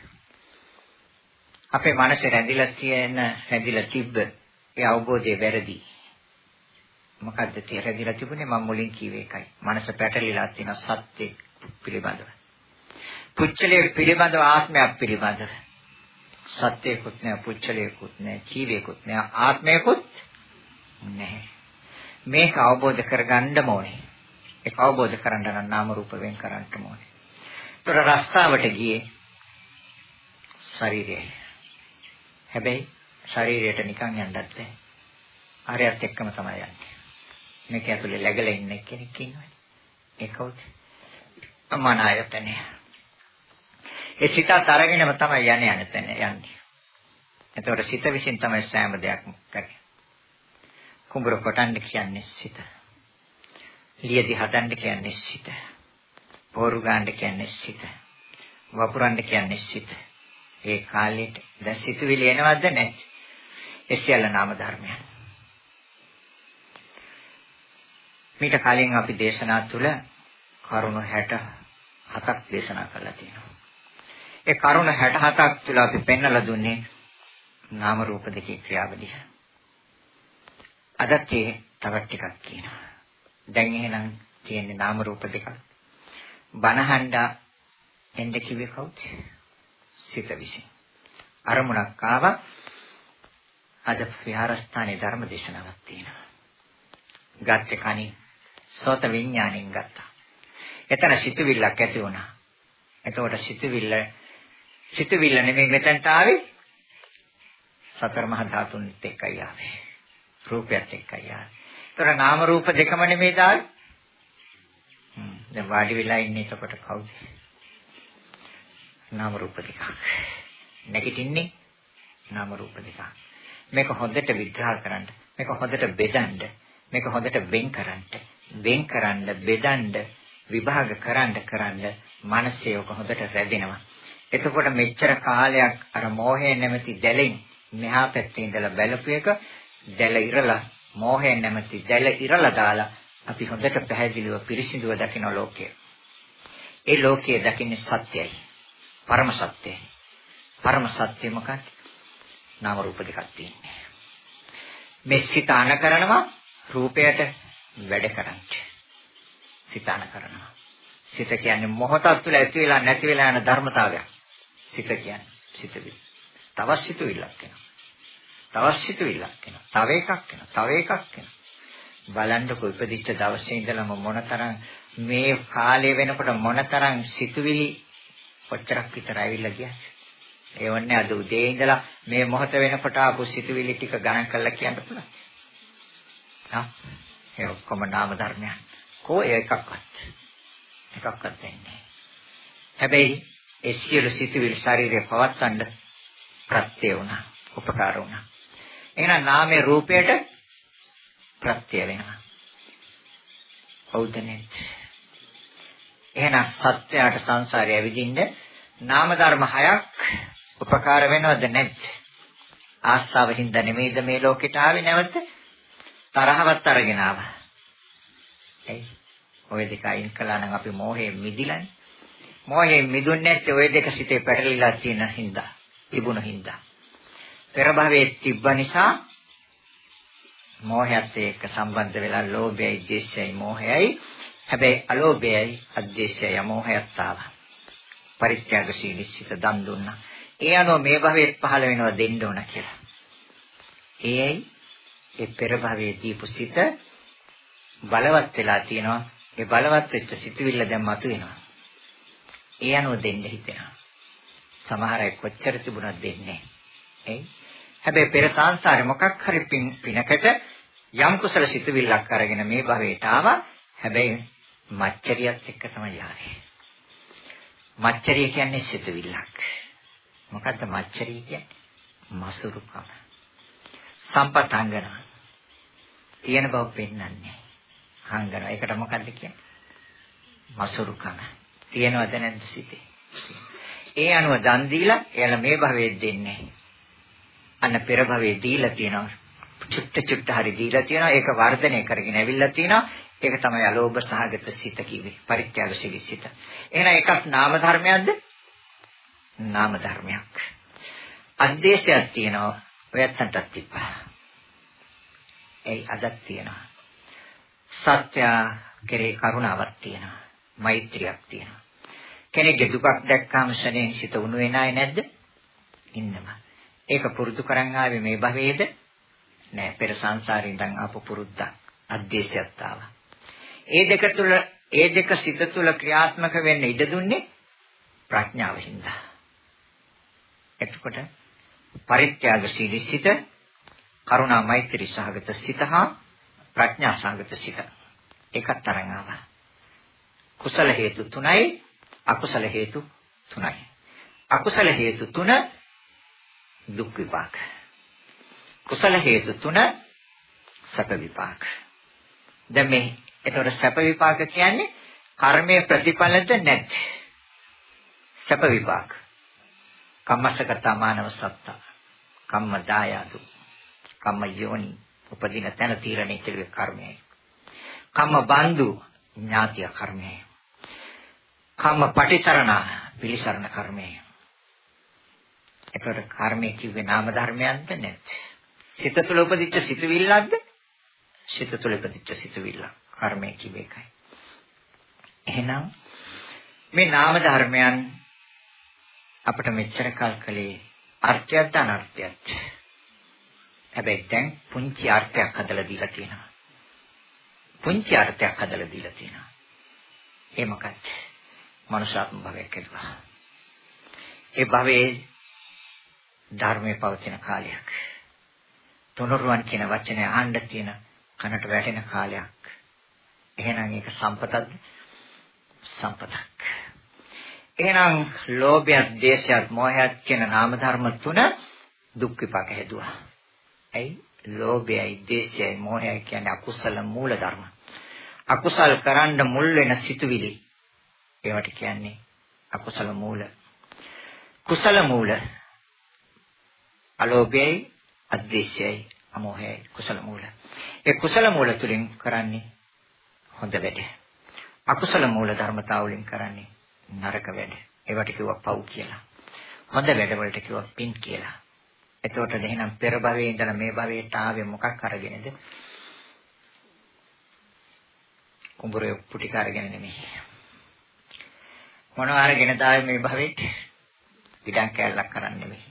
අපේ මනසේ රැඳිලා තියෙන රැඳිලා තිබ්බ ඒ අවබෝධය වැරදි. මොකද්ද tie රැඳිලා තිබුණේ මම මුලින් කිව්වේ එකයි. මනස පැටලිලා තියෙන සත්‍ය පිළිබඳව. පුච්චලයේ පිළිබඳව ආත්මයක් පිළිබඳව. සත්‍යයකුත් නෑ පුච්චලයකුත් නෑ ජීවයකුත් නෑ ආත්මයකුත් නැහැ. මේක අවබෝධ කරගන්න ඕනේ. ඒක අවබෝධ කරගන්න නම් නාම රූප වෙන් කරන්න ඕනේ. ඒතර රස්සාවට ගියේ ශරීරයයි. හැබැයි ශරීරයට නිකන් යන්නත් බෑ. ආරයත් එක්කම තමයි යන්නේ. මේක ඇතුලේ läගලා ඉන්න කෙනෙක් ඉන්නවනේ. ඒ කවුද? අමන ආයතනය. ඒ සිතත් අරගෙනම තමයි යන්නේ යන්නේ තැන යන්නේ. එතකොට සිත විසින් තමයි සෑම දෙයක්ම කරන්නේ. කුඹුර කොටන්න කියන්නේ සිත. ලියදි හදන්න කියන්නේ සිත. පෝරු ගන්න කියන්නේ සිත. වපුරන්න කියන්නේ සිත. ඒ කාලෙට දැන් සිතුවිලි එනවද නැත්? ඒ සියල්ල නාම ධර්මයන්. මීට කලින් අපි දේශනා තුළ කරුණු 67ක් දේශනා කරලා තියෙනවා. ඒ කරුණු 67ක් තුළ අපි පෙන්වලා දුන්නේ නාම රූප දෙකේ ක්‍රියාවලිය. අදත් ඒ තවත් ටිකක් කියනවා. දැන් එහෙනම් තියෙන්නේ නාම රූප දෙකක්. බනහඬා එන්න කිව්වේ කවුද? සිත විසින්. අරමුණක් ආවා. අද විහාරස්ථානයේ ධර්ම දේශනාවක් තියෙනවා. ගත්තේ කණි සෝත විඥාණයෙන් ගත්තා. එතන සිතුවිල්ලක් ඇති වුණා. එතකොට සිතුවිල්ල සිතුවිල්ල නෙමෙයි මෙතනට ආවේ සතර මහා ධාතුන්ත් එක්කයි ආවේ. රූපයත් එක්කයි ආවේ. ඒතර නාම රූප දෙකම නෙමෙයි දාන්නේ. හ්ම් දැන් වාඩි වෙලා ඉන්නේ එතකොට කවුද? නාම රූප දෙකක්. නැගිටින්නේ නාම රූප දෙකක්. මේක හොඳට විග්‍රහ කරන්න. මේක හොඳට බෙදන්න. මේක හොඳට වෙන් කරන්න. වෙන් කරන්න, බෙදන්න, විභාග කරන්න කරන්න මනසේ ඔක හොඳට රැඳෙනවා. එතකොට මෙච්චර කාලයක් අර මෝහය නැමැති දැලෙන් මෙහා පැත්තේ ඉඳලා බැලපු එක දැල ඉරලා මෝහය නැමැති දැල ඉරලා දාලා අපි හොඳට පැහැදිලිව පිරිසිදුව දකින ලෝකය. ඒ ලෝකයේ දකින්නේ සත්‍යයි. පරම සත්‍යයි. පරම සත්‍ය මොකක්ද? නාම රූප දෙකක් තියෙන්නේ. මේ සිත අන කරනවා රූපයට වැඩ කරන්නේ. සිත අන කරනවා. සිත කියන්නේ මොහොතක් තුළ ඇති වෙලා නැති වෙලා යන ධර්මතාවයක්. සිත කියන්නේ සිතවිලි. තවත් සිතුවිල්ලක් වෙනවා. තවත් සිතුවිල්ලක් වෙනවා. තව එකක් වෙනවා. තව එකක් වෙනවා. බලන්නකො ඉපදිච්ච දවසේ ඉඳලම මොනතරම් මේ කාලය වෙනකොට මොනතරම් සිතුවිලි කොච්චරක් විතර ඇවිල්ලා ගියාද? ඒ වන්නේ අද උදේ ඉඳලා මේ මොහොත වෙනකොට ආපු සිතුවිලි ටික ගණන් කරලා කියන්න පුළුවන්. හා ඒ ඔක්කොම නාම ධර්මයන්. කෝ එකක්වත්. එකක්වත් වෙන්නේ හැබැයි ඒ සියලු සිතුවිලි ශරීරය පවත්වන්න ප්‍රත්‍ය වුණා. උපකාර වුණා. එහෙනම් නාමයේ රූපයට ප්‍රත්‍ය වෙනවා. හවුද නේද? එහෙනම් සත්‍යයට සංසාරය ඇවිදින්න නාම ධර්ම හයක් උපකාර වෙනවද නැද්ද? ආස්තාව හින්දා නෙමෙයිද මේ ලෝකෙට ආවේ නැවත? තරහවත් අරගෙන ආවා. එයි ඔය දෙක අයින් කළා නම් අපි මෝහයෙන් මිදිලානේ. මෝහයෙන් මිදුන්නේ නැත්නම් ඔය දෙක සිතේ පැටලිලා තියෙන හින්දා, තිබුණ හින්දා. පෙර භවයේ තිබ්බ නිසා මෝහයත් එක්ක සම්බන්ධ වෙලා ලෝභයයි, ද්වේෂයයි, මෝහයයි හැබැයි අලෝභයයි, අද්වේෂයයි, අමෝහයත් ආවා. පරිත්‍යාගශීලී සිත දන් දුන්නා. ඒ අනුව මේ භවයේ පහළ වෙනවා දෙන්න ඕන කියලා. ඒයි ඒ පෙර භවයේ දීපු සිත බලවත් වෙලා තියෙනවා. ඒ බලවත් වෙච්ච සිතුවිල්ල දැන් මතුවෙනවා. ඒ අනුව දෙන්න හිතෙනවා. සමහර අය කොච්චර තිබුණත් දෙන්නේ නැහැ. හැබැයි පෙර සංසාරේ මොකක් හරි පිනකට යම් කුසල සිතුවිල්ලක් අරගෙන මේ භවයට ආවා. හැබැයි මච්චරියත් එක්ක තමයි ආවේ. මච්චරිය කියන්නේ සිතුවිල්ලක්. මොකද්ද මච්චරිය කියන්නේ? මසුරුකම. සම්පතංගන. තියෙන බව පෙන්වන්නේ. හංගන. ඒකට මොකද්ද කියන්නේ? මසුරුකම. තියෙනවද නැද්ද සිතේ? ඒ අනුව දන් දීලා එයාලා මේ භවයේ දෙන්නේ. අන්න පෙර භවයේ දීලා තියෙනවා. චුට්ට චුට්ට හරි දීලා තියෙනවා. ඒක වර්ධනය කරගෙන ඇවිල්ලා තියෙනවා. ඒක තමයි අලෝභ සහගත සිත කිව්වේ. පරිත්‍යාගශීලී සිත. එහෙනම් එකක් නාම ධර්මයක්ද? නාම ධර්මයක්. අද්දේශයක් තියෙනවා. ඔයත්තන්ටත් තිබ්බා. ඒ අදක් තියෙනවා. සත්‍ය කෙරේ කරුණාවක් තියෙනවා. මෛත්‍රියක් තියෙනවා. කෙනෙක්ගේ දුකක් දැක්කාම ශරණයෙන් සිත උණු වෙනායි නැද්ද? ඉන්නවා. ඒක පුරුදු කරන් ආවේ මේ භවයේද? නෑ පෙර සංසාරේ ඉඳන් ආපු පුරුද්දක් අධ්‍යේශයක් ආවා. ඒ දෙක තුල ඒ දෙක සිත තුල ක්‍රියාත්මක වෙන්න ඉඩ දුන්නේ ප්‍රඥාව හින්දා. එතකොට පරිත්‍යාගශීලී සිත කරුණා මෛත්‍රී සහගත සිත හා ප්‍රඥා සහගත සිත එකත් තරම් ආවා. කුසල හේතු තුනයි අකුසල හේතු තුනයි. අකුසල හේතු තුන දුක් විපාක. කුසල හේතු තුන සැප විපාක. දැන් මේ එතකොට සැප විපාක කියන්නේ කර්මයේ ප්‍රතිඵලද නැත්. සැප විපාක. කම්මසගත මානව සත්තා. කම්ම දායතු. කම්ම යෝනි උපදින තැන තීරණය කෙරුවේ කර්මයයි. කම්ම බන්දු ඥාතිය කර්මයයි. කම්ම පටිසරණ පිළිසරණ කර්මයයි. එතකොට කර්මය කිව්වේ නාම ධර්මයක්ද නැත්? සිත තුළ උපදිච්ච සිතුවිල්ලක්ද? සිත තුළ උපදිච්ච සිතුවිල්ල. කර්මය කිව්වේ ඒකයි. එහෙනම් මේ නාම ධර්මයන් අපිට මෙච්චර කල් කලේ අර්ථයක්ද අනර්ථයක්ද? හැබැයි දැන් පුංචි අර්ථයක් හදලා දීලා තියෙනවා. පුංචි අර්ථයක් හදලා දීලා තියෙනවා. ඒ මොකක්ද? මනුෂ්‍යාත්ම භවයක් කියලා. ඒ භවයේ ධර්මයේ පවතින කාලයක්. තුනුරුවන් කියන වචනේ අහන්න තියෙන කනට වැටෙන කාලයක්. එහෙනම් ඒක සම්පතක්ද? සම්පතක්. එහෙනම් ලෝභයත්, දේශයත්, මොහයත් කියන නාම ධර්ම තුන දුක් විපාක හදුවා. ඇයි? ලෝභයයි, දේශයයි, මොහයයි කියන්නේ අකුසල මූල ධර්ම. අකුසල් කරන්න මුල් වෙන සිතුවිලි. ඒවට කියන්නේ අකුසල මූල. කුසල මූල. අලෝභයයි, අද්වේෂයයි, අමෝහයයි කුසල මූල. ඒ කුසල මූල තුලින් කරන්නේ හොඳ වැඩ. අකුසල මූල ධර්මතාව වලින් කරන්නේ නරක වැඩ. ඒවට කිව්වා පව් කියලා. හොඳ වැඩ වලට කිව්වා පින් කියලා. එතකොට එහෙනම් පෙර භවයේ ඉඳලා මේ භවයට ආවේ මොකක් අරගෙනද? කුඹුරේ පුටික අරගෙන නෙමෙයි. මොනවා අරගෙනද ආවේ මේ භවෙට? ඉඩම් කැලලක් කරන්නේ නෙමෙයි.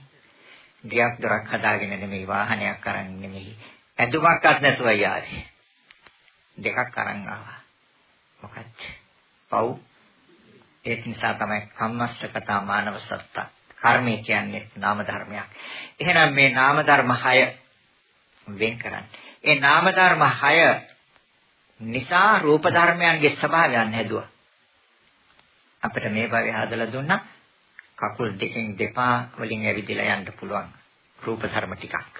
ගියක් දොරක් හදාගෙන නෙමෙයි වාහනයක් අරන් නෙමෙයි. ඇඳුමක්වත් නැතුවයි ආවේ. දෙකක් අරන් ආවා. මොකක්ද? පව් ඒ නිසා තමයි කම්මස්සකතා මානව සත්තා. කර්මය කියන්නේ නාම ධර්මයක්. එහෙනම් මේ නාම ධර්ම 6 වෙන් කරන්න. ඒ නාම ධර්ම 6 නිසා රූප ධර්මයන්ගේ ස්වභාවයන් හැදුවා. අපිට මේ භවය හදලා දුන්නා කකුල් දෙකෙන් දෙපා වලින් ඇවිදලා යන්න පුළුවන් රූප ධර්ම ටිකක්.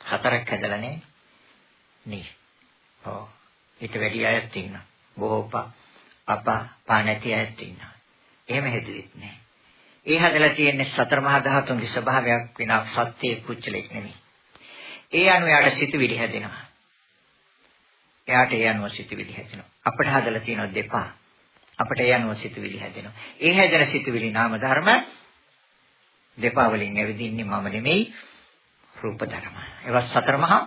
හතරක් හැදලා නේ. නේ. ඔව්. ඊට වැඩි අයත් ඉන්නවා. බොහෝ අප පා නැති අයත් ඉන්නවා. එහෙම හැදුවෙත් නෑ. ඒ හදලා තියෙන්නේ සතර මහා ධාතුන්ගේ ස්වභාවයක් විනා සත්‍ය කුච්චලෙක් නෙමෙයි. ඒ අනුව යාට සිතුවිලි හැදෙනවා. එයාට ඒ අනුව සිතුවිලි හැදෙනවා. අපිට හදලා තියෙනවා දෙපා. අපිට ඒ අනුව සිතුවිලි හැදෙනවා. ඒ හැදෙන සිතුවිලි නාම ධර්ම දෙපා වලින් ඇවිදින්නේ මම නෙමෙයි රූප ධර්ම. ඒවා සතර මහා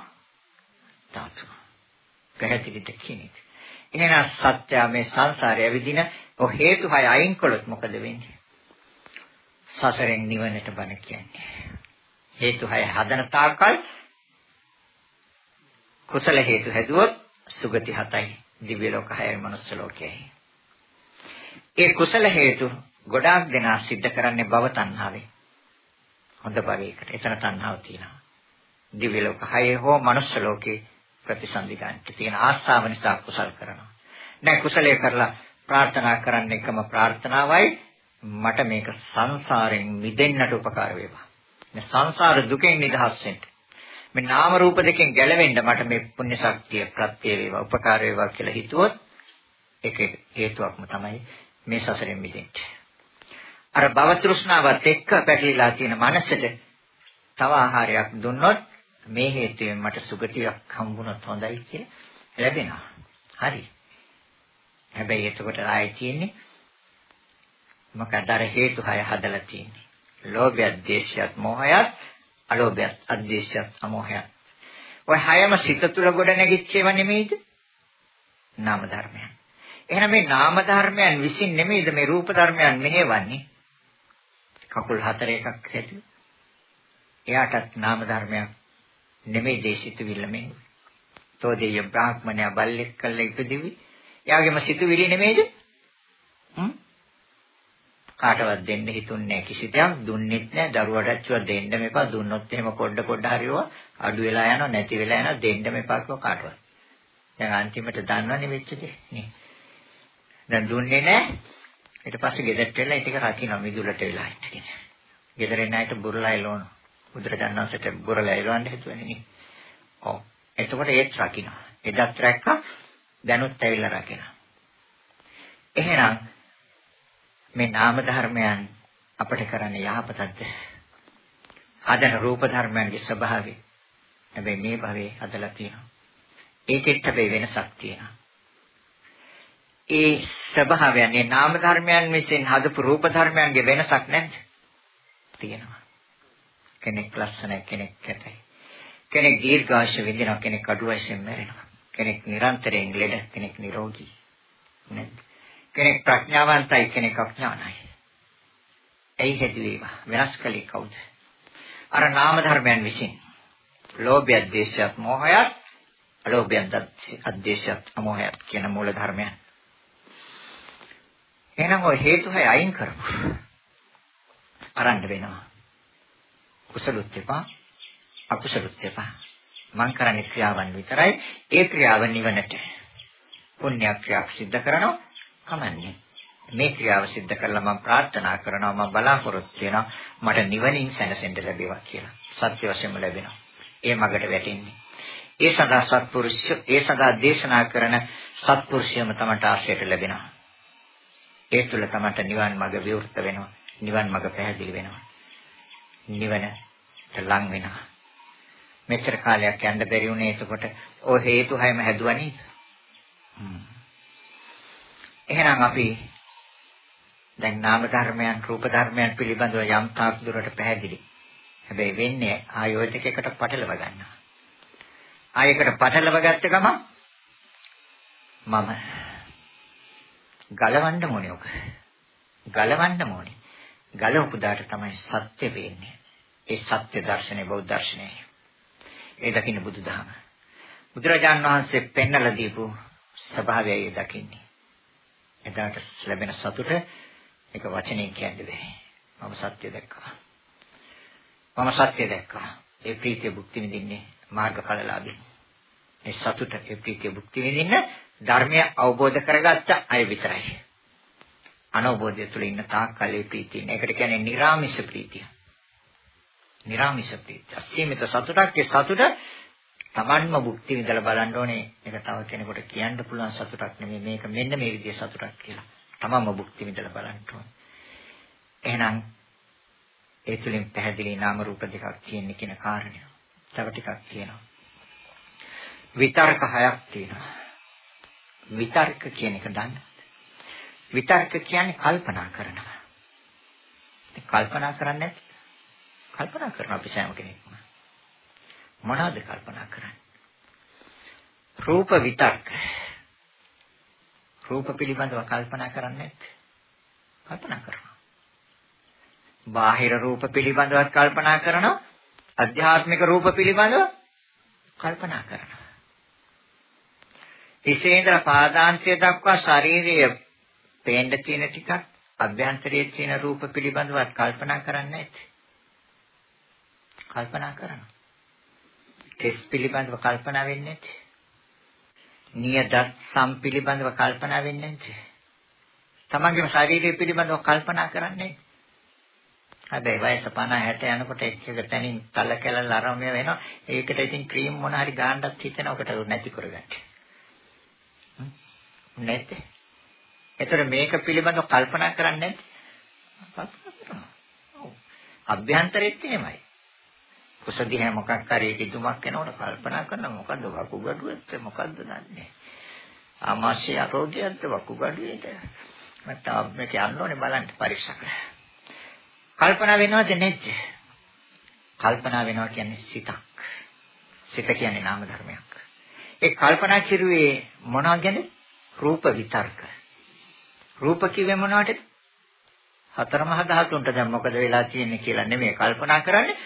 ධාතු. පැහැදිලිද කියන්නේ? එහෙනම් සත්‍ය මේ සංසාරය ඇවිදින ඔ හේතු හය අයින් කළොත් මොකද වෙන්නේ? සසරෙන් නිවනට බණ කියන්නේ. හේතු හය හදන තාක්කල් කුසල හේතු හැදුවොත් සුගති හතයි දිව්‍ය ලෝක හයයි මනුස්ස ලෝකයයි. ඒ කුසල හේතු ගොඩාක් දෙනා සිද්ධ කරන්නේ භව තණ්හාවෙන්. හොඳ භවයකට. එතන තණ්හාව තියෙනවා. දිව්‍ය ලෝක හයේ හෝ මනුස්ස ලෝකේ ප්‍රතිසන්දි ගන්නට තියෙන ආස්ථාව නිසා කුසල් කරනවා. දැන් කුසලයේ කරලා ප්‍රාර්ථනා කරන්න එකම ප්‍රාර්ථනාවයි මට මේක සංසාරයෙන් මිදෙන්නට උපකාර වේවා. මේ සංසාර දුකෙන් නිදහස් වෙන්න. මේ නාම රූප දෙකෙන් ගැලවෙන්න මට මේ පුණ්‍ය ශක්තිය ප්‍රත්‍ය වේවා උපකාර වේවා කියලා හිතුවොත් ඒක හේතුවක්ම තමයි මේ සසරෙන් මිදෙන්න. අර භව තෘෂ්ණාවත් එක්ක පැටලිලා තියෙන මනසට තව ආහාරයක් දුන්නොත් මේ හේතුවෙන් මට සුගතියක් හම්බුනොත් හොඳයි කියලා ලැබෙනවා. හරි. හැබැයි එතකොට ආයේ තියෙන්නේ මොකද අර හේතු හය හදලා තියෙන්නේ. ලෝභයත්, දේශයත්, මෝහයත්, අලෝභයත්, අද්වේෂයත්, අමෝහයත්. ඔය හයම සිත තුළ ගොඩ නැගිච්චේව නෙමෙයිද? නාම ධර්මයන්. එහෙනම් මේ නාම ධර්මයන් විසින් නෙමෙයිද මේ රූප ධර්මයන් මෙහෙවන්නේ? කකුල් හතර එකක් හැටි. එයාටත් නාම ධර්මයක් නෙමෙයි දේශිත විල්ලමේ. තෝදේය බ්‍රාහ්මණයා බල්ලෙක් කළ ඉපදිවි. එයාගේම සිතුවිලි නෙමෙයිද? හ්ම් කාටවත් දෙන්න හිතුන්නේ කිසි දෙයක්. දුන්නෙත් නැහැ. දරුවට චුව දෙන්න මේපා. දුන්නොත් එහෙම පොඩ පොඩ හරියව. අඩු වෙලා යනවා නැති වෙලා යනවා. දෙන්න මේපා කිව්ව කාටවත්. දැන් අන්තිමට දන්නවනේ වෙච්ච දේ. නේ. දැන් දුන්නේ නැහැ. ඊට පස්සේ ගෙදරට වෙලා ඒක රකින්න මිදුලට වෙලා ඉන්න ගෙදර එන අයට බුරලා එළවන බුදුරජාණන්සේට බුරලා එළවන්න හිතුවනේ නේ. ඔව්. එතකොට ඒත් රකින්න එදත් රැක්කා. දැනුත් ඇවිල්ලා රකින්න එහෙනම් මේ නාම ධර්මයන් අපට කරන්නේ යහපතක්ද? හදන රූප ධර්මයන්ගේ ස්වභාවය. හැබැයි මේ භවයේ හදලා තියෙනවා. ඒකෙත් හැබැයි වෙනසක් තියෙනවා. ඒ ස්වභාවයන් මේ නාම ධර්මයන් විසින් හදපු රූප ධර්මයන්ගේ වෙනසක් නැද්ද? තියෙනවා. කෙනෙක් ලස්සනයි කෙනෙක් කැතයි. කෙනෙක් දීර්ඝාෂ විඳිනවා කෙනෙක් අඩු වයසෙන් මැරෙනවා. කෙනෙක් නිරන්තරයෙන් ලෙඩ කෙනෙක් නිරෝගී. නේද? කෙනෙක් ප්‍රඥාවන්තයි කෙනෙක් අඥානයි. ඇයි හැදුවේම වෙනස් කළේ කවුද? අර නාම ධර්මයන් විසින්. ලෝභය, ද්වේෂය, මෝහය, අලෝභය, අද්වේෂය, අමෝහය කියන මූල ධර්මයන්. එහෙනම් ඔය හේතු හය අයින් කරමු. අරන්න වෙනවා. කුසලුත් එපා, අකුසලුත් එපා. මං කරන්නේ ක්‍රියාවන් විතරයි. ඒ ක්‍රියාව නිවනට. පුණ්‍ය ක්‍රියාවක් සිද්ධ කරනවා. කමන්නේ. මේ ක්‍රියාව සිද්ධ කරලා මම ප්‍රාර්ථනා කරනවා මම බලාපොරොත්තු වෙනවා මට නිවනින් සැනසෙන්න ලැබේවා කියලා. සත්‍ය වශයෙන්ම ලැබෙනවා. ඒ මගට වැටෙන්නේ. ඒ සදා සත්පුරුෂ ඒ සදා දේශනා කරන සත්පුරුෂයම තමට ආශ්‍රයට ලැබෙනවා. ඒ තුළ තමට නිවන් මඟ විවෘත වෙනවා. නිවන් මඟ පැහැදිලි වෙනවා. නිවනට ලං වෙනවා. මෙච්චර කාලයක් යන්න බැරි වුණේ එතකොට ඔය හේතු හැම හැදුවා නේද? එහෙනම් අපි දැන් නාම ධර්මයන් රූප ධර්මයන් පිළිබඳව යම් තාක් දුරට පැහැදිලි. හැබැයි වෙන්නේ ආයෝජකයකට පටලව ගන්නවා. ආයකට පටලව ගත්ත ගමන් මම ගලවන්න ඕනේ ඔක. ගලවන්න ඕනේ. ගලවපු දාට තමයි සත්‍ය වෙන්නේ. ඒ සත්‍ය දර්ශනේ බෞද්ධ දර්ශනයයි. ඒ දකින්න බුදුදහම. බුදුරජාන් වහන්සේ පෙන්වලා දීපු ස්වභාවයයි දකින්නේ. එදාට ලැබෙන සතුට ඒක වචනෙන් කියන්න බෑ. මම සත්‍ය දැක්කා. මම සත්‍ය දැක්කා. ඒ ප්‍රීතිය භුක්ති විඳින්නේ මාර්ගඵලලාභී. ඒ සතුට ඒ ප්‍රීතිය භුක්ති විඳින්න ධර්මය අවබෝධ කරගත්ත අය විතරයි. අනවබෝධය තුළ ඉන්න තාක් කල් ඒ ප්‍රීතිය. ඒකට කියන්නේ නිර්ාමිෂ ප්‍රීතිය. නිර්ාමිෂ ප්‍රීතිය. අසීමිත සතුටක් ඒ සතුට Tamanම භුක්ති විඳලා බලන්න ඕනේ. ඒක තව කෙනෙකුට කියන්න පුළුවන් සතුටක් නෙමෙයි. මේක මෙන්න මේ විදිහේ සතුටක් කියලා. Tamanම භුක්ති විඳලා බලන්න ඕනේ. එහෙනම් ඒ තුලින් පැහැදිලි නාම රූප දෙකක් තියෙන කියන කාරණය. තව ටිකක් කියනවා. විතර්ක හයක් තියෙනවා. විතර්ක කියන එක දන්න. විතර්ක කියන්නේ කල්පනා කරනවා. කල්පනා කරන්නේ නැති. කල්පනා කරන අපි සෑම කෙනෙක්ම. මොනවද කල්පනා කරන්නේ? රූප විතර්ක. රූප පිළිබඳව කල්පනා කරන්නේ නැත්. කල්පනා කරනවා. බාහිර රූප පිළිබඳව කල්පනා කරනවා. අධ්‍යාත්මික රූප පිළිබඳව කල්පනා කරනවා. ඉසේන්ද්‍ර පාදාන්තය දක්වා ශාරීරිය පේන්න තියෙන ටිකක් අභ්‍යන්තරයේ තියෙන රූප පිළිබඳව කල්පනා කරන්නේ නැති. කල්පනා කරනවා. කෙස් පිළිබඳව කල්පනා වෙන්නේ නැති. නියදත් සම් පිළිබඳව කල්පනා වෙන්නේ නැති. තමන්ගේම ශරීරය පිළිබඳව කල්පනා කරන්නේ හැබැයි වයස 50 60 යනකොට එක් එක තැනින් තල කැලල ආරම්භ වෙනවා. ඒකට ඉතින් ක්‍රීම් මොන හරි ගාන්නත් හිතෙනකොට නැති කරගන්න. නැද්ද? එතකොට මේක පිළිබඳව කල්පනා කරන්නේ නැද්ද? අභ්‍යන්තරෙත් එහෙමයි. කුසදිහ මොකක් හරි කිතුමක් එනකොට කල්පනා කරන මොකද්ද වකුගඩුවෙත් මොකද්ද දන්නේ. ආමාශය රෝගයක්ද වකුගඩුවේද? මට මේක යන්න ඕනේ බලන්න පරීක්ෂා කරලා. කල්පනා වෙනවද නැද්ද? කල්පනා වෙනවා කියන්නේ සිතක්. සිත කියන්නේ නාම ධර්මයක්. ඒ කල්පනා කිරුවේ මොනවා ගැනද? රූප විතර්ක. රූප කිව්වේ මොනවටද? හතර මහා ධාතුන්ට දැන් මොකද වෙලා තියෙන්නේ කියලා නෙමෙයි කල්පනා කරන්නේ.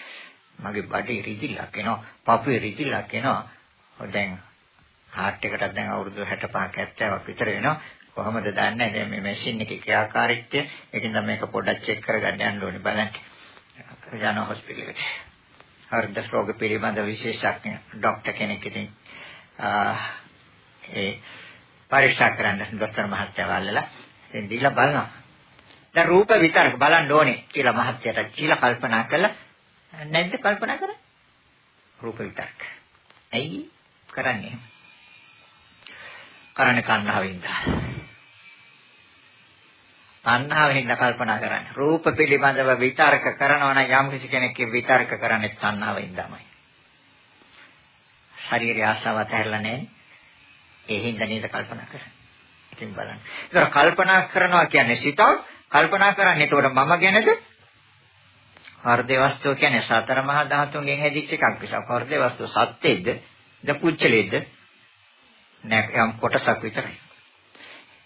මගේ බඩේ රිදිලක් එනවා, පපුවේ රිදිලක් එනවා. දැන් හાર્ට් එකටත් දැන් අවුරුදු 65ක් 70ක් විතර වෙනවා. කොහොමද දන්නේ? දැන් මේ මැෂින් එකේ ක්‍රියාකාරීත්වය. ඒකෙන් තමයි මේක පොඩ්ඩක් චෙක් කරගන්න යන්න ඕනේ බලන්න. යන හොස්පිටල් එකට. හෘද රෝග පිළිබඳ විශේෂඥ ડોක්ටර් කෙනෙක් ඉතින් ඒ පරීක්ෂා කරන්න ડોක්ටර් මහත්තයා වල්ලලා ඉතින් දීලා බලනවා. දැන් රූප විතරක් බලන්න ඕනේ කියලා මහත්තයාට කියලා කල්පනා කළා. නැද්ද කල්පනා කරන්නේ? රූප විතරක්. ඇයි කරන්නේ? කරන්නේ තණ්හාවෙන්ද. තණ්හාවෙන්ද කල්පනා කරන්නේ. රූප පිළිබඳව විතර්ක කරනවා නම් යම් කෙනෙක් විතර්ක කරන්නේ තණ්හාවෙන්දමයි. ශරීරය ආසාව ඇතහැරලා නැහැ. ඒ හින්දා නේද කල්පනා කරන්නේ. ඉතින් බලන්න. ඒක කල්පනා කරනවා කියන්නේ සිතක් කල්පනා කරන්නේ එතකොට මම ගැනද? හෘදේ වස්තුව කියන්නේ සතර මහා ධාතුන්ගෙන් හැදිච්ච එකක් නිසා හෘදේ වස්තුව සත්‍යයේද? ද පුච්චලේද? නැත්නම් කොටසක් විතරයි.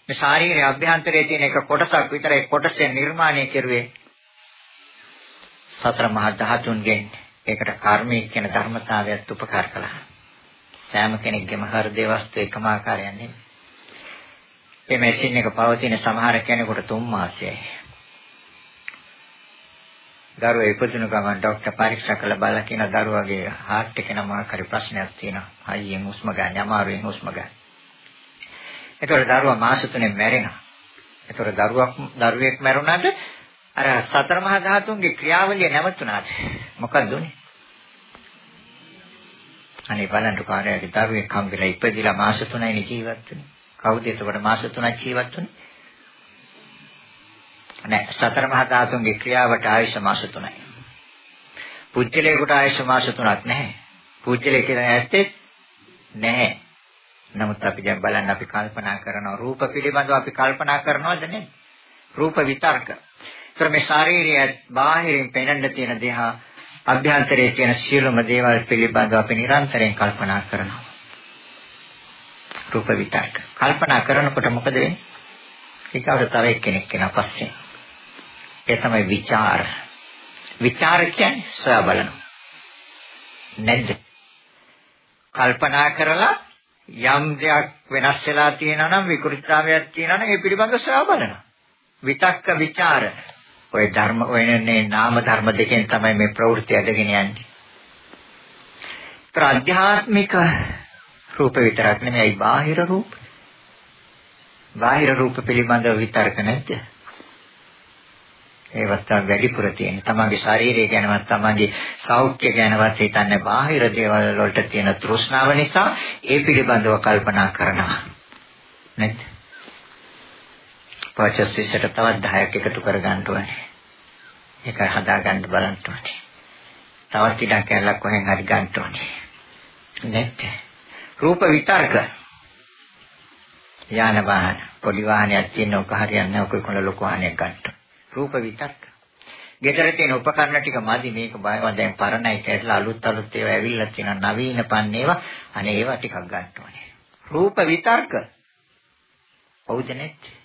මේ ශාරීරික අභ්‍යන්තරයේ තියෙන එක කොටසක් විතරයි කොටසෙන් නිර්මාණය කෙරුවේ සතර මහා ධාතුන්ගෙන් ඒකට කර්මයේ කියන ධර්මතාවයත් උපකාර කළා. සෑම කෙනෙක්ගේම හෘදේ වස්තු එකම ආකාරයක් නෙමෙයි. මේ මැෂින් එක පවතින සමහර කෙනෙකුට තුන් මාසයයි. දරුවා ඉපදුණු ගමන් ડોක්ටර් පරීක්ෂා කරලා බලලා කියන දරුවාගේ heart එකේ නම් ආකාරي ප්‍රශ්නයක් තියෙනවා. හයියෙන් හුස්ම ගන්න අමාරුවෙන් හුස්ම ගන්න. ඒතකොට දරුවා මාස තුනෙන් මැරෙනවා. ඒතකොට දරුවක් දරුවෙක් මැරුණාට අර සතර මහා ධාතුන්ගේ ක්‍රියාවලිය නැවතුණාද? මොකද උනේ? අනේ බලන්න කාර්යයේ දරුවෙක් හම්බෙලා ඉපදිලා මාස තුනයි ජීවත් වෙන්නේ. කවුද එතකොට මාස තුනක් ජීවත් වෙන්නේ? නෑ සතර මහා ධාතුන්ගේ ක්‍රියාවට ආයුෂ මාස 3යි. පුජ්‍යලේකට ආයුෂ මාස 3ක් නැහැ. පුජ්‍යලේ කියලා ඇත්තේ නැහැ. නමුත් අපි දැන් බලන්න අපි කල්පනා කරනවා රූප පිළිබඳව අපි කල්පනා කරනවද නේද? රූප විතර්ක. ඒතර මේ ශාරීරිය බාහිරින් පෙනෙන්න තියෙන දේහ අභ්‍යන්තරයේ තියෙන සියලුම දේවල් පිළිබඳව අපි නිරන්තරයෙන් කල්පනා කරනවා. රූප විතර්ක. කල්පනා කරනකොට මොකද වෙන්නේ? ඊකවට තව එක්කෙනෙක් කෙනා පස්සේ. ඒ තමයි ਵਿਚාර. ਵਿਚාර කියන්නේ සොයා බලනවා. නැද්ද? කල්පනා කරලා යම් දෙයක් වෙනස් වෙලා තියෙනවා නම් විකෘතිතාවයක් තියෙනවා නම් ඒ පිළිබඳව සොයා බලනවා. විතක්ක ਵਿਚාර ඔය ධර්ම ඔයනේ නාම ධර්ම දෙකෙන් තමයි මේ ප්‍රවෘත්ති අදගෙන යන්නේ. ප්‍රාධ්‍යාත්මික රූප විතරක් නෙමෙයි බාහිර රූප. බාහිර රූප පිළිබඳව විතරක නැද්ද? ඒවත් තමයි වැඩිපුර තියෙන්නේ. තමන්ගේ ශරීරය ගැනවත් තමන්ගේ සෞඛ්‍ය ගැනවත් හිතන්නේ බාහිර දේවල් වලට තියෙන තෘෂ්ණාව නිසා ඒ පිළිබඳව කල්පනා කරනවා. නේද? පචස්සිසට තවත් 10ක් එකතු කරගන්න ඕනේ. ඒක හදාගන්න බලන්න ඕනේ. තවත් ඉඩක් කැලක් කොහෙන් හරි ගන්න ඕනේ. නේද? රූප විතර්ක යාන වාහන පොඩි වාහනයක් තියෙන ඔක හරියන්නේ නැහැ ඔක කොන ලොකු වාහනයක් ගන්න. රූප විතක්ක. ගෙදර තියෙන උපකරණ ටික මදි මේක බයව දැන් පරණයි කියලා අලුත් අලුත් ඒවා ඇවිල්ලා තියෙනවා නවීන පන්නේවා අනේ ඒවා ටිකක් ගන්න ඕනේ. රූප විතර්ක. හවුද නැත්තේ?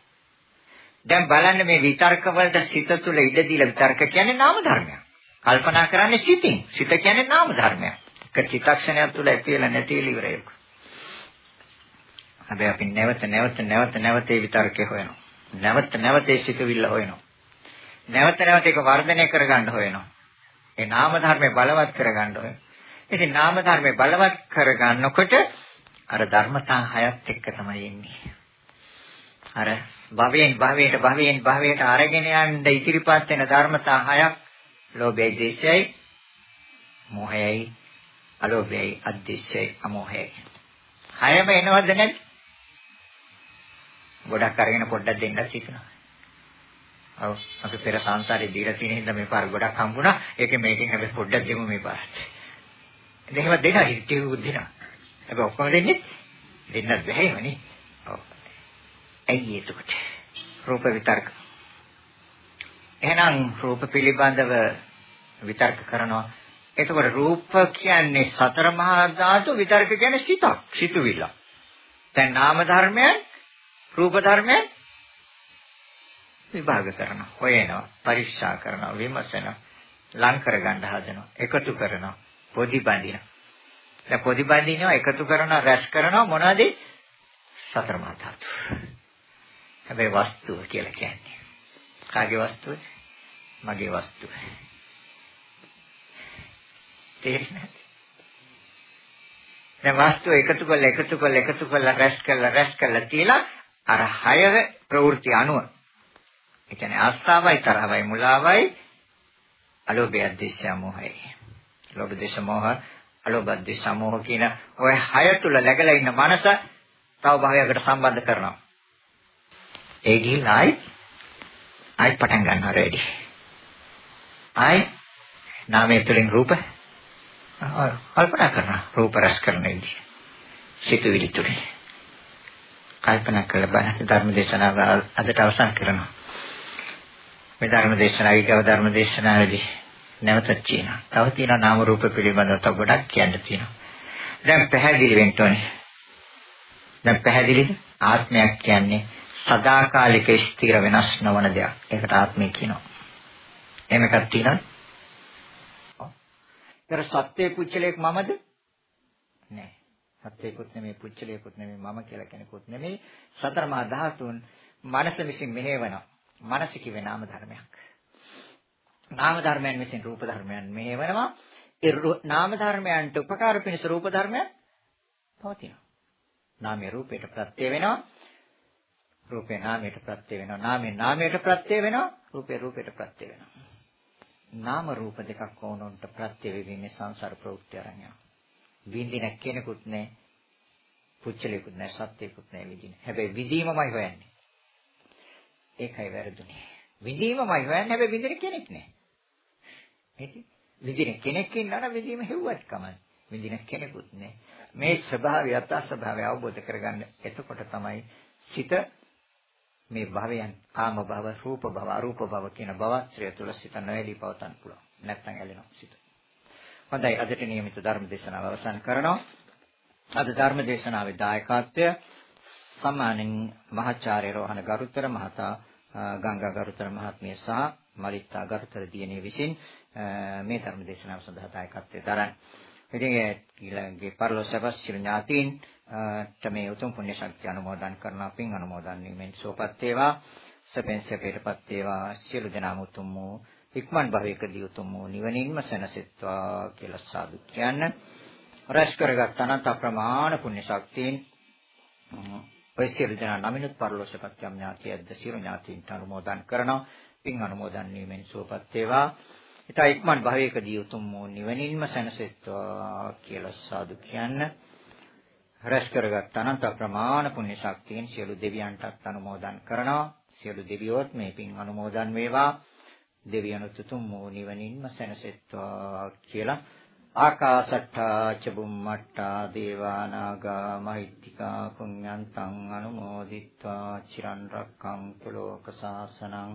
දැන් බලන්න මේ විතර්ක වලට සිත තුළ ඉඩ දීලා විතර්ක කියන්නේ නාම ධර්මයක්. කල්පනා කරන්නේ සිතින්. සිත කියන්නේ නාම ධර්මයක්. එක චිත්තක්ෂණයක් තුළ ඇතිලා නැතිලා ඉවරයි. හැබැයි අපි නැවත නැවත නැවත නැවත ඒ විතර්කේ හොයනවා. නැවත නැවත ඒ සිතුවිල්ල හොයනවා. නැවත නැවත ඒක වර්ධනය කරගන්න හොයනවා. ඒ නාම ධර්මේ බලවත් කරගන්න හොයනවා. ඉතින් නාම ධර්මේ බලවත් කරගන්නකොට අර ධර්මතා හයත් එක්ක තමයි එන්නේ. අර භවයෙන් භවයට භවයෙන් භවයට අරගෙන යන්න ඉදිරිපත් වෙන ධර්මතා හයක් ලෝභයයි දේශයයි මොහයයි අලෝභයයි අද්දේශයයි අමෝහයයි හයම එනවද නැද්ද ගොඩක් අරගෙන පොඩ්ඩක් දෙන්නත් හිතනවා ඔව් අපි පෙර සංසාරේ දීලා තියෙන හින්දා මේ පාර ගොඩක් හම්බුණා. ඒකේ මේකෙන් හැබැයි පොඩ්ඩක් දෙමු මේ පාරට. එහෙම දෙනවා හිතේ දෙනවා. හැබැයි ඔක්කොම දෙන්නේ දෙන්නත් බැහැමනේ. ඔව්. ඇයි එතකොට? රූප විතර්ක. එහෙනම් රූප පිළිබඳව විතර්ක කරනවා. එතකොට රූප කියන්නේ සතර මහා ධාතු විතර්ක කියන්නේ සිතක්, සිතුවිල්ල. දැන් නාම ධර්මයන් රූප ධර්මයන් විභාග කරනවා, හොයනවා, පරීක්ෂා කරනවා, විමසනවා, ලං කරගන්න හදනවා, එකතු කරනවා, පොඩි බඳිනවා. දැන් පොඩි බඳිනවා, එකතු කරනවා, රැස් කරනවා මොනවද? සතර මහා ධාතු. හැබැයි වස්තුව කියලා කියන්නේ. කාගේ වස්තුවද? මගේ වස්තුව. තේරෙන්නේ දැන් වස්තුව එකතු කරලා එකතු කරලා එකතු කරලා රැස් කරලා රැස් කරලා තියලා අර හය ප්‍රවෘත්ති අනුව ඒ කියන්නේ ආස්තාවයි තරහවයි මුලාවයි අලෝභය දේශය මොහයි. ලෝභ දේශ මොහ අලෝභ දේශ මොහ කියන ওই හය තුල läගලා ඉන්න මනස තව භාවයකට සම්බන්ධ කරනවා. ඒ ගිහිල්ලා ආයි ආයි පටන් ගන්නවා රෙඩි. ආයි නාමයේ තුලින් රූප කල්පනා කරනවා රූප රස කරන විදිහ. සිතුවිලි තුලින් කල්පනා කරලා බලන්න ධර්ම දේශනාව අදට අවසන් කරනවා. මේ ධර්ම දේශනාවයි ගව ධර්ම දේශනාවේදී නැවතත් කියනවා. තව තියෙනවා නාම රූප පිළිබඳව තව ගොඩක් කියන්න තියෙනවා. දැන් පැහැදිලි වෙන්න ඕනේ. දැන් පැහැදිලිද? ආත්මයක් කියන්නේ සදාකාලික ස්ථිර වෙනස් නොවන දෙයක්. ඒකට ආත්මය කියනවා. එහෙම එකක් තියෙනවද? ඔව්. ඒතර සත්‍ය පුච්චලයක් මමද? නෑ. සත්‍යයකුත් නෙමෙයි පුච්චලයකුත් නෙමෙයි මම කියලා කෙනෙකුත් නෙමෙයි. සතර මහා ධාතුන් මනස විසින් මෙහෙවනවා. මනස කිවේ නාම ධර්මයක්. නාම ධර්මයන් විසින් රූප ධර්මයන් මෙහෙවනවා. ඒ නාම ධර්මයන්ට උපකාර පිණිස රූප ධර්මයන් පවතිනවා. නාමයේ රූපයට ප්‍රත්‍ය වෙනවා. රූපේ නාමයට ප්‍රත්‍ය වෙනවා. නාමේ නාමයට ප්‍රත්‍ය වෙනවා. රූපේ රූපයට ප්‍රත්‍ය වෙනවා. නාම රූප දෙකක් වුණොන්ට ප්‍රත්‍ය වෙන්නේ සංසාර ප්‍රවෘත්ති අරණ්‍ය. විඳින කෙනෙකුත් නැහැ. පුච්චලෙකුත් නැහැ. සත්‍යයකුත් නැහැ විඳින. හැබැයි විදීමමයි හොයන්නේ. ඒකයි වැරදුනේ. විඳීමමයි හොයන්නේ හැබැයි විඳින කෙනෙක් නෑ. ඒක විඳින කෙනෙක් ඉන්නවා නම් විඳීම හෙව්වත් කමයි. විඳින කෙනෙකුත් නෑ. මේ ස්වභාවය යථා ස්වභාවය අවබෝධ කරගන්න එතකොට තමයි සිත මේ භවයන් කාම භව, රූප භව, අරූප භව කියන භවස්ත්‍රය තුළ සිත නොඇලී පවතන්න පුළුවන්. නැත්නම් ඇලෙනවා සිත. හොඳයි අදට නියමිත ධර්ම දේශනාව අවසන් කරනවා. අද ධර්ම දේශනාවේ දායකත්වය සම්මානින් මහාචාර්ය රෝහණ ගරුතර මහතා ගංගා ගරුතර මහත්මිය සහ මලිත්තා ගරුතර දියණිය විසින් මේ ධර්ම දේශනාව සඳහා දායකත්වයෙන් දරන. ඉතින් ඊළඟේ පරලෝසපස් සිල් ඥාතීන් මේ උතුම් පුණ්‍ය ශක්තිය අනුමෝදන් කරන අපින් අනුමෝදන් වීමෙන් සෝපත් වේවා. සපෙන් සපේටපත් වේවා. සියලු දෙනාම උතුම් වූ ඉක්මන් භවයකදී උතුම් වූ නිවනින්ම සැනසෙත්වා කියලා සාදු කියන්න. රැස් කරගත් අනන්ත අප්‍රමාණ පුණ්‍ය ශක්තියින් ඔය සියලු දෙනා නමිනුත් පරලෝසපත් යම් ඥාතියද්ද සියලු ඥාතීන්ට අනුමෝදන් කරනවා. පින් අනුමෝදන් වීමෙන් සුවපත් වේවා. ඊට ඉක්මන් භවයකදී උතුම් වූ නිවනින්ම සැනසෙත්වා කියලා සාදු කියන්න. රැස් කරගත් අනන්ත ප්‍රමාණ පුණ්‍ය ශක්තියෙන් සියලු දෙවියන්ටත් අනුමෝදන් කරනවා. සියලු දෙවියෝත් මේ පින් අනුමෝදන් වේවා. දෙවියනුත් උතුම් වූ නිවනින්ම සැනසෙත්වා කියලා ආකාශට්ටා ච බුම්මට්ටා දේවා නාග මහිත්‍තිකා පුඤ්ඤන්තං අනුමෝදිත්වා චිරන් රක්ඛන්තු ලෝක සාසනං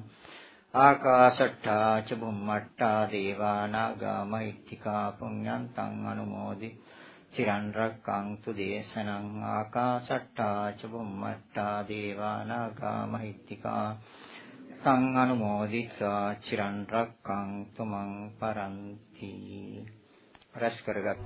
ආකාශට්ටා ච බුම්මට්ටා දේවා නාග මහිත්‍තිකා පුඤ්ඤන්තං අනුමෝදි චිරන් රක්ඛන්තු දේශනං ආකාශට්ටා ච බුම්මට්ටා දේවා නාග මහිත්‍තිකා සං අනුමෝදිත්වා චිරන් රක්ඛන්තු මං පරන්ති රැස් කරගත්